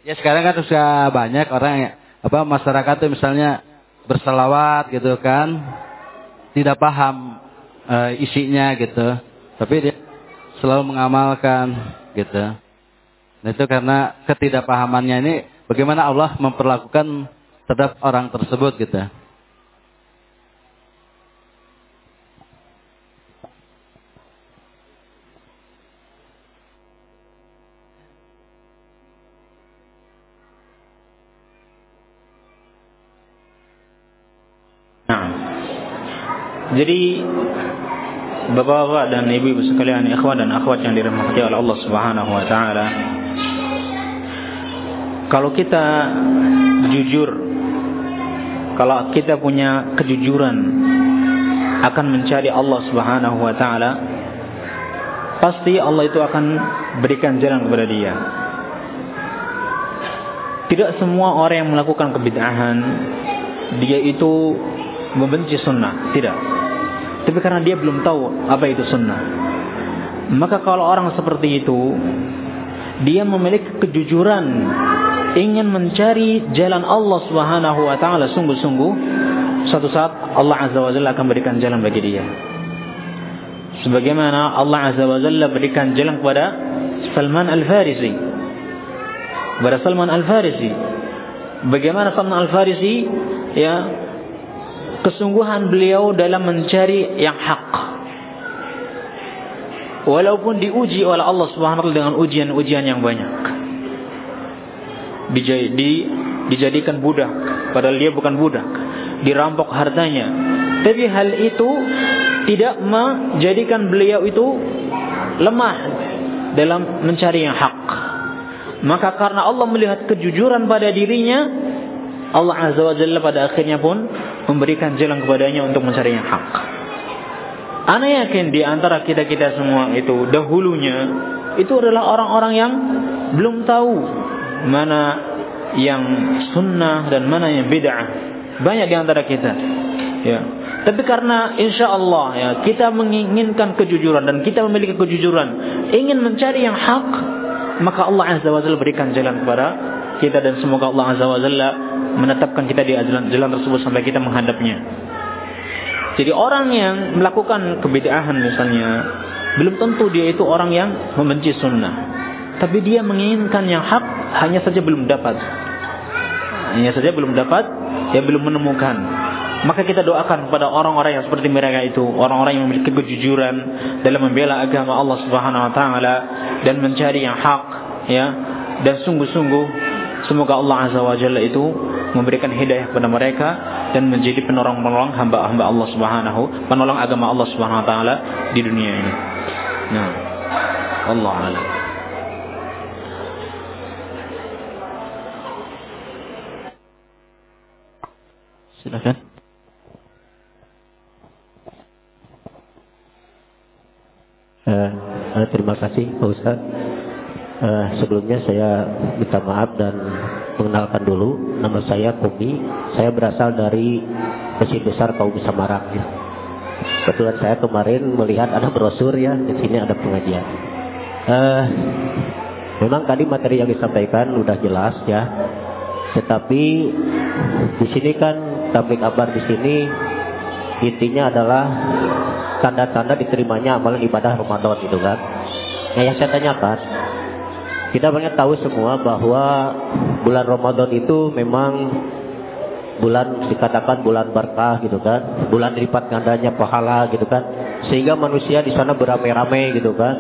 Ya sekarang kan sudah banyak orang yang apa masyarakat tuh misalnya berselawat gitu kan tidak paham uh, isinya gitu tapi dia selalu mengamalkan gitu. Nah, itu karena ketidakpahamannya ini bagaimana Allah memperlakukan terhadap orang tersebut gitu. Nah, jadi Bapak-bapak dan ibu-ibu sekalian, ikhwan dan akhwat yang dirahmati oleh Allah Subhanahu wa taala. Kalau kita jujur, kalau kita punya kejujuran akan mencari Allah Subhanahu wa taala, pasti Allah itu akan berikan jalan kepada dia. Tidak semua orang yang melakukan kebid'ahan dia itu membenci sunnah, tidak. Tapi karena dia belum tahu apa itu sunnah. Maka kalau orang seperti itu, dia memiliki kejujuran ingin mencari jalan Allah Subhanahu wa taala sungguh-sungguh, suatu saat Allah Azza wa Jalla akan berikan jalan bagi dia. Sebagaimana Allah Azza wa Jalla berikan jalan kepada Salman Al-Farisi. Kepada Salman Al-Farisi. Bagaimana Salman Al-Farisi ya kesungguhan beliau dalam mencari yang hak. Walaupun diuji oleh Allah Subhanahu wa taala dengan ujian-ujian yang banyak. Dijadi, dijadikan budak padahal dia bukan budak. Dirampok hartanya. Tapi hal itu tidak menjadikan beliau itu lemah dalam mencari yang hak. Maka karena Allah melihat kejujuran pada dirinya, Allah Azza wa Jalla pada akhirnya pun memberikan jalan kepadanya untuk mencari yang hak. Ana yakin di antara kita-kita semua itu dahulunya itu adalah orang-orang yang belum tahu mana yang sunnah dan mana yang bid'ah. Banyak di antara kita. Ya. Tapi karena insya Allah ya kita menginginkan kejujuran dan kita memiliki kejujuran, ingin mencari yang hak, maka Allah Azza wa Jalla berikan jalan kepada kita dan semoga Allah Azza wa Jalla menetapkan kita di jalan, tersebut sampai kita menghadapnya. Jadi orang yang melakukan kebidaahan misalnya, belum tentu dia itu orang yang membenci sunnah. Tapi dia menginginkan yang hak hanya saja belum dapat. Hanya saja belum dapat, dia belum menemukan. Maka kita doakan kepada orang-orang yang seperti mereka itu, orang-orang yang memiliki kejujuran dalam membela agama Allah Subhanahu wa taala dan mencari yang hak, ya. Dan sungguh-sungguh semoga Allah Azza wa Jalla itu memberikan hidayah kepada mereka dan menjadi penolong-penolong hamba-hamba Allah Subhanahu, penolong agama Allah Subhanahu wa taala di dunia ini. Nah, Allah a'lam. Silakan. Uh, terima kasih Pak Ustaz. Uh, sebelumnya saya minta maaf dan mengenalkan dulu nama saya Kumi. Saya berasal dari Masjid Besar Kaum Samarang. Ya. Kebetulan saya kemarin melihat ada brosur ya, di sini ada pengajian. Uh, memang tadi materi yang disampaikan sudah jelas ya. Tetapi di sini kan tablik kabar di sini intinya adalah tanda-tanda diterimanya amalan ibadah Ramadan itu kan. Nah yang saya tanyakan, kita banyak tahu semua bahwa bulan Ramadan itu memang bulan dikatakan bulan berkah gitu kan, bulan lipat gandanya pahala gitu kan, sehingga manusia di sana beramai-ramai gitu kan,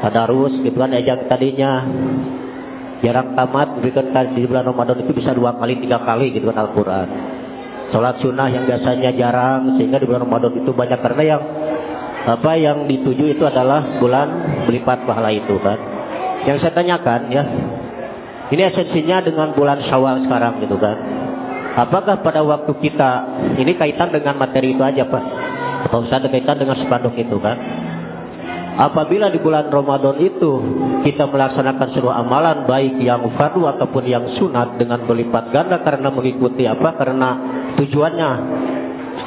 tadarus gitu kan, ejak tadinya. Jarang tamat berikan di bulan Ramadan itu bisa dua kali tiga kali gitu kan Al-Quran. Sholat sunnah yang biasanya jarang sehingga di bulan Ramadan itu banyak. Karena yang apa yang dituju itu adalah bulan berlipat pahala itu kan. Yang saya tanyakan ya, ini esensinya dengan bulan Syawal sekarang gitu kan. Apakah pada waktu kita ini kaitan dengan materi itu aja Pak? Pak usah ada kaitan dengan spanduk itu kan? Apabila di bulan Ramadan itu kita melaksanakan seluruh amalan baik yang fardu ataupun yang sunat dengan berlipat ganda karena mengikuti apa? Karena tujuannya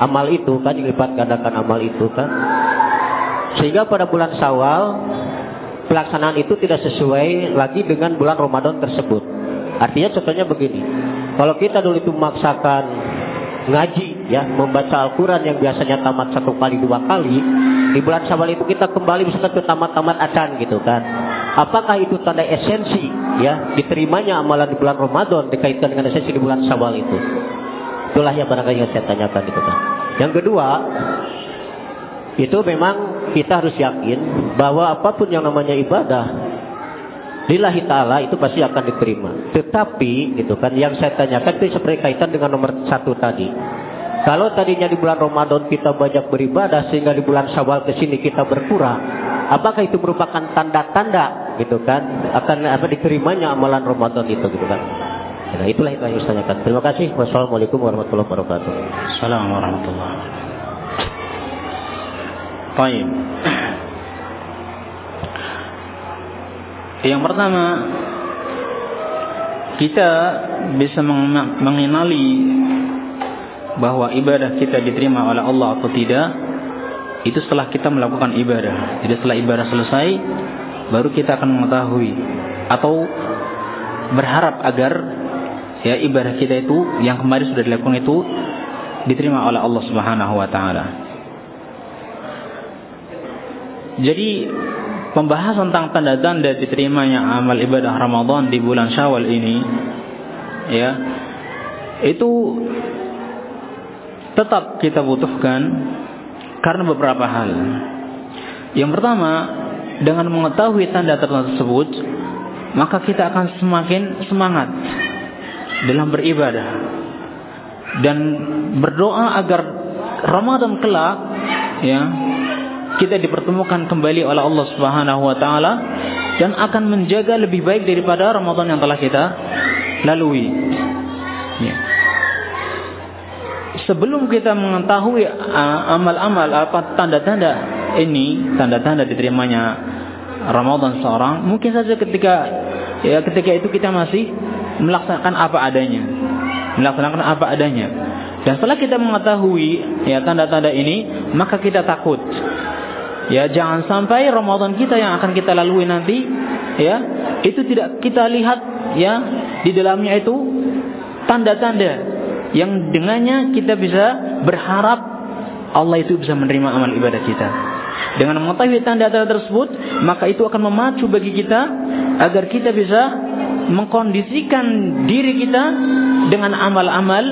amal itu kan dilipat gandakan amal itu kan. Sehingga pada bulan Syawal pelaksanaan itu tidak sesuai lagi dengan bulan Ramadan tersebut. Artinya contohnya begini. Kalau kita dulu itu memaksakan ngaji ya membaca Al-Quran yang biasanya tamat satu kali dua kali di bulan Syawal itu kita kembali misalkan ke tamat-tamat acan gitu kan apakah itu tanda esensi ya diterimanya amalan di bulan Ramadan dikaitkan dengan esensi di bulan Syawal itu itulah yang barangkali yang saya tanyakan gitu kan yang kedua itu memang kita harus yakin bahwa apa pun yang namanya ibadah lillahi ta'ala itu pasti akan diterima. Tetapi gitu kan yang saya tanyakan itu kaitan dengan nomor satu tadi. Kalau tadinya di bulan Ramadan kita banyak beribadah sehingga di bulan Syawal ke sini kita berkurang, apakah itu merupakan tanda-tanda gitu kan akan apa diterimanya amalan Ramadan itu gitu kan? Nah, itulah yang saya tanyakan. Terima kasih. Wassalamualaikum warahmatullahi wabarakatuh. Assalamualaikum warahmatullahi Baik. Yang pertama, kita bisa mengenali bahwa ibadah kita diterima oleh Allah atau tidak itu setelah kita melakukan ibadah. Jadi setelah ibadah selesai baru kita akan mengetahui atau berharap agar ya ibadah kita itu yang kemarin sudah dilakukan itu diterima oleh Allah Subhanahu wa taala. Jadi pembahasan tentang tanda-tanda diterimanya amal ibadah Ramadan di bulan Syawal ini ya itu tetap kita butuhkan karena beberapa hal. Yang pertama, dengan mengetahui tanda tersebut, maka kita akan semakin semangat dalam beribadah dan berdoa agar Ramadan kelak ya kita dipertemukan kembali oleh Allah Subhanahu wa taala dan akan menjaga lebih baik daripada Ramadan yang telah kita lalui. Ya sebelum kita mengetahui amal-amal apa tanda-tanda ini, tanda-tanda diterimanya Ramadan seorang, mungkin saja ketika ya ketika itu kita masih melaksanakan apa adanya. Melaksanakan apa adanya. Dan setelah kita mengetahui ya tanda-tanda ini, maka kita takut. Ya, jangan sampai Ramadan kita yang akan kita lalui nanti ya, itu tidak kita lihat ya di dalamnya itu tanda-tanda yang dengannya kita bisa berharap Allah itu bisa menerima amal ibadah kita. Dengan mengetahui tanda-tanda tersebut, maka itu akan memacu bagi kita agar kita bisa mengkondisikan diri kita dengan amal-amal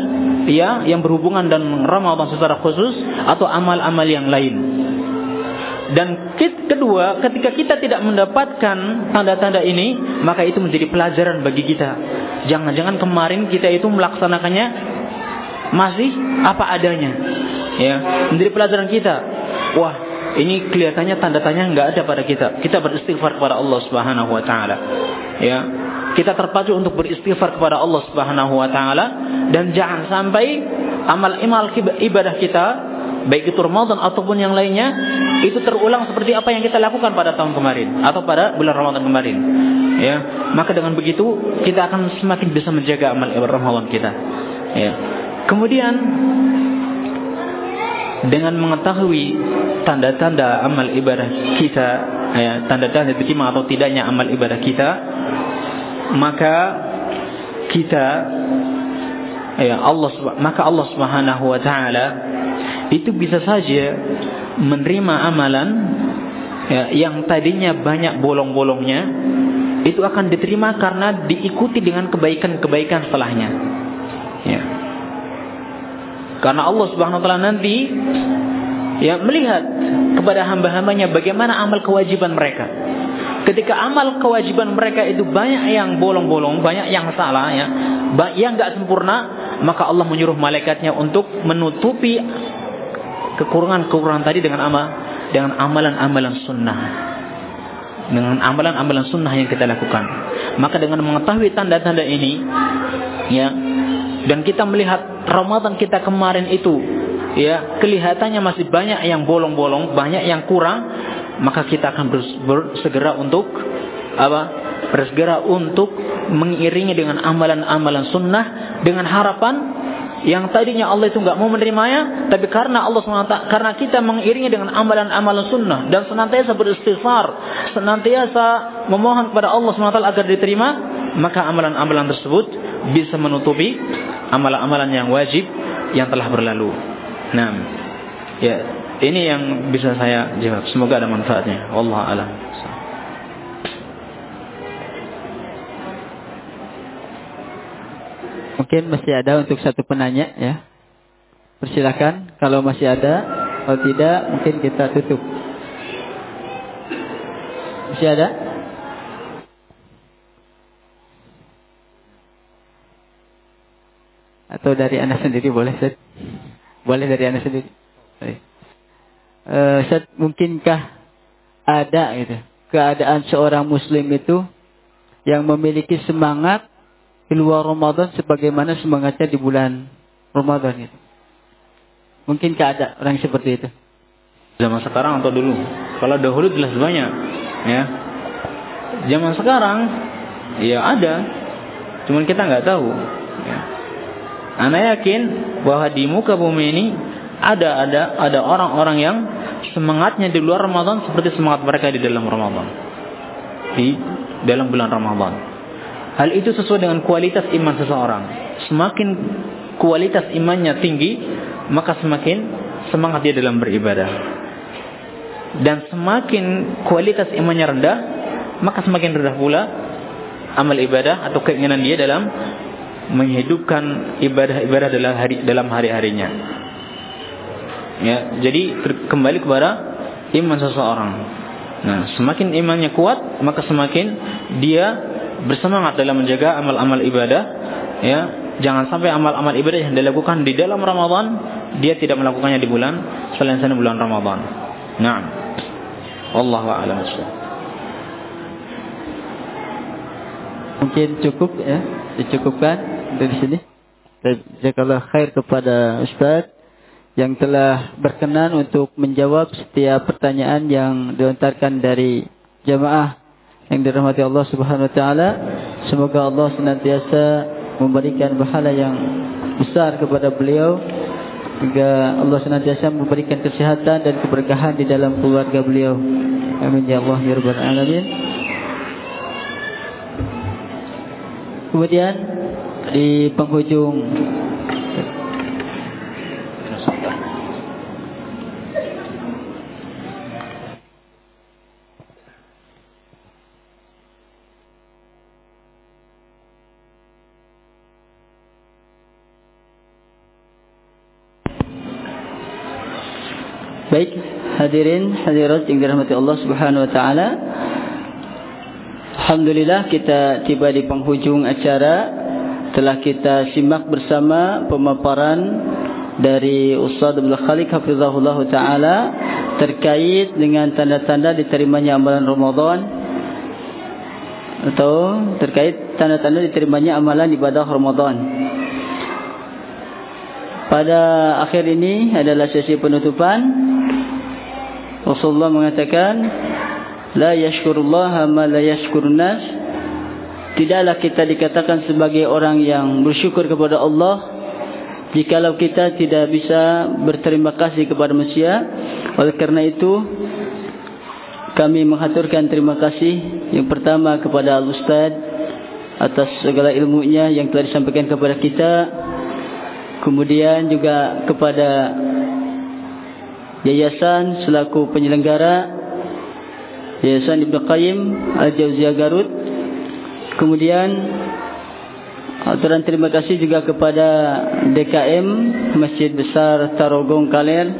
ya yang berhubungan dengan Ramadan secara khusus atau amal-amal yang lain. Dan kedua, ketika kita tidak mendapatkan tanda-tanda ini, maka itu menjadi pelajaran bagi kita. Jangan-jangan kemarin kita itu melaksanakannya masih apa adanya. Ya, menjadi pelajaran kita. Wah, ini kelihatannya tanda tanya nggak ada pada kita. Kita beristighfar kepada Allah Subhanahu wa taala. Ya. Kita terpacu untuk beristighfar kepada Allah Subhanahu wa taala dan jangan sampai amal-amal ibadah kita baik itu Ramadan ataupun yang lainnya itu terulang seperti apa yang kita lakukan pada tahun kemarin atau pada bulan Ramadan kemarin. Ya, maka dengan begitu kita akan semakin bisa menjaga amal ibadah Ramadan kita. Ya. Kemudian dengan mengetahui tanda-tanda amal ibadah kita, ya, tanda-tanda diterima atau tidaknya amal ibadah kita, maka kita ya Allah maka Allah Subhanahu wa taala itu bisa saja menerima amalan ya, yang tadinya banyak bolong-bolongnya itu akan diterima karena diikuti dengan kebaikan-kebaikan setelahnya. Ya. Karena Allah Subhanahu wa taala nanti ya melihat kepada hamba-hambanya bagaimana amal kewajiban mereka. Ketika amal kewajiban mereka itu banyak yang bolong-bolong, banyak yang salah ya, yang nggak sempurna, maka Allah menyuruh malaikatnya untuk menutupi kekurangan-kekurangan tadi dengan amal dengan amalan-amalan sunnah dengan amalan-amalan sunnah yang kita lakukan. Maka dengan mengetahui tanda-tanda ini, ya, dan kita melihat Ramadan kita kemarin itu ya kelihatannya masih banyak yang bolong-bolong, banyak yang kurang, maka kita akan bersegera untuk apa? Bersegera untuk mengiringi dengan amalan-amalan sunnah dengan harapan yang tadinya Allah itu nggak mau menerimanya, tapi karena Allah SWT, karena kita mengiringi dengan amalan-amalan sunnah dan senantiasa beristighfar, senantiasa memohon kepada Allah SWT agar diterima, maka amalan-amalan tersebut bisa menutupi amalan-amalan yang wajib yang telah berlalu. Nah, ya ini yang bisa saya jawab. Semoga ada manfaatnya. Allah alam. Mungkin masih ada untuk satu penanya ya. Persilakan kalau masih ada, kalau tidak mungkin kita tutup. Masih ada? Atau dari anda sendiri boleh Ustaz? Boleh dari anda sendiri? Boleh. Uh, Ustaz, mungkinkah ada gitu keadaan seorang muslim itu yang memiliki semangat di luar Ramadan sebagaimana semangatnya di bulan Ramadan itu. Mungkinkah ada orang seperti itu? Zaman sekarang atau dulu? Kalau dahulu jelas banyak, ya. Zaman sekarang, ya ada, cuman kita nggak tahu. Ya. Anda yakin bahwa di muka bumi ini ada ada ada orang-orang yang semangatnya di luar Ramadan seperti semangat mereka di dalam Ramadan. Di dalam bulan Ramadan. Hal itu sesuai dengan kualitas iman seseorang. Semakin kualitas imannya tinggi, maka semakin semangat dia dalam beribadah. Dan semakin kualitas imannya rendah, maka semakin rendah pula amal ibadah atau keinginan dia dalam menghidupkan ibadah-ibadah dalam hari dalam hari-harinya. Ya, jadi kembali kepada iman seseorang. Nah, semakin imannya kuat, maka semakin dia bersemangat dalam menjaga amal-amal ibadah. Ya, jangan sampai amal-amal ibadah yang dilakukan di dalam Ramadan dia tidak melakukannya di bulan selain selain bulan Ramadan. Nah, Allah a'lam Mungkin cukup ya, dicukupkan dari sini. Jazakallah khair kepada Ustaz yang telah berkenan untuk menjawab setiap pertanyaan yang dilontarkan dari jamaah yang dirahmati Allah Subhanahu wa taala. Semoga Allah senantiasa memberikan pahala yang besar kepada beliau. Hingga Allah senantiasa memberikan kesehatan dan keberkahan di dalam keluarga beliau. Amin ya Allah ya Rabbal Alamin. Kemudian di penghujung hadirin hadirat yang dirahmati Allah Subhanahu wa taala. Alhamdulillah kita tiba di penghujung acara telah kita simak bersama pemaparan dari Ustaz Abdul Khaliq hafizahullah taala terkait dengan tanda-tanda diterimanya amalan Ramadan atau terkait tanda-tanda diterimanya amalan ibadah Ramadan. Pada akhir ini adalah sesi penutupan Rasulullah mengatakan la yashkurullah ma la yashkurun nas. Tidaklah kita dikatakan sebagai orang yang bersyukur kepada Allah jikalau kita tidak bisa berterima kasih kepada manusia. Oleh karena itu kami menghaturkan terima kasih yang pertama kepada Al-Ustaz atas segala ilmunya yang telah disampaikan kepada kita. Kemudian juga kepada Yayasan selaku penyelenggara Yayasan Ibn Qayyim Al-Jawziyah Garut. Kemudian Aturan terima kasih juga kepada DKM Masjid Besar Tarogong Kaler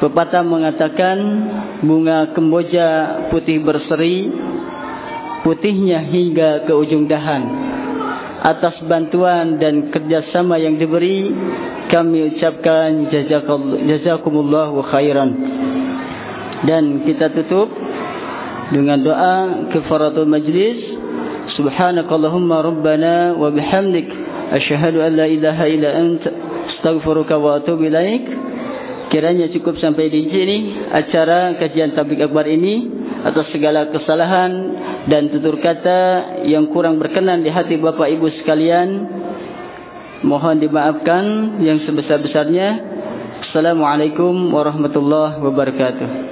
Pepatah mengatakan Bunga kemboja putih berseri Putihnya hingga ke ujung dahan Atas bantuan dan kerjasama yang diberi kami ucapkan jazakumullahu khairan. Dan kita tutup dengan doa kafaratul majlis. Subhanakallahumma rabbana wa bihamdik. Asyhadu an la ilaha illa anta astaghfiruka wa atubu ilaik. Kiranya cukup sampai di sini acara kajian tabligh akbar ini atas segala kesalahan dan tutur kata yang kurang berkenan di hati Bapak Ibu sekalian Mohon dimaafkan yang sebesar-besarnya. Assalamualaikum warahmatullahi wabarakatuh.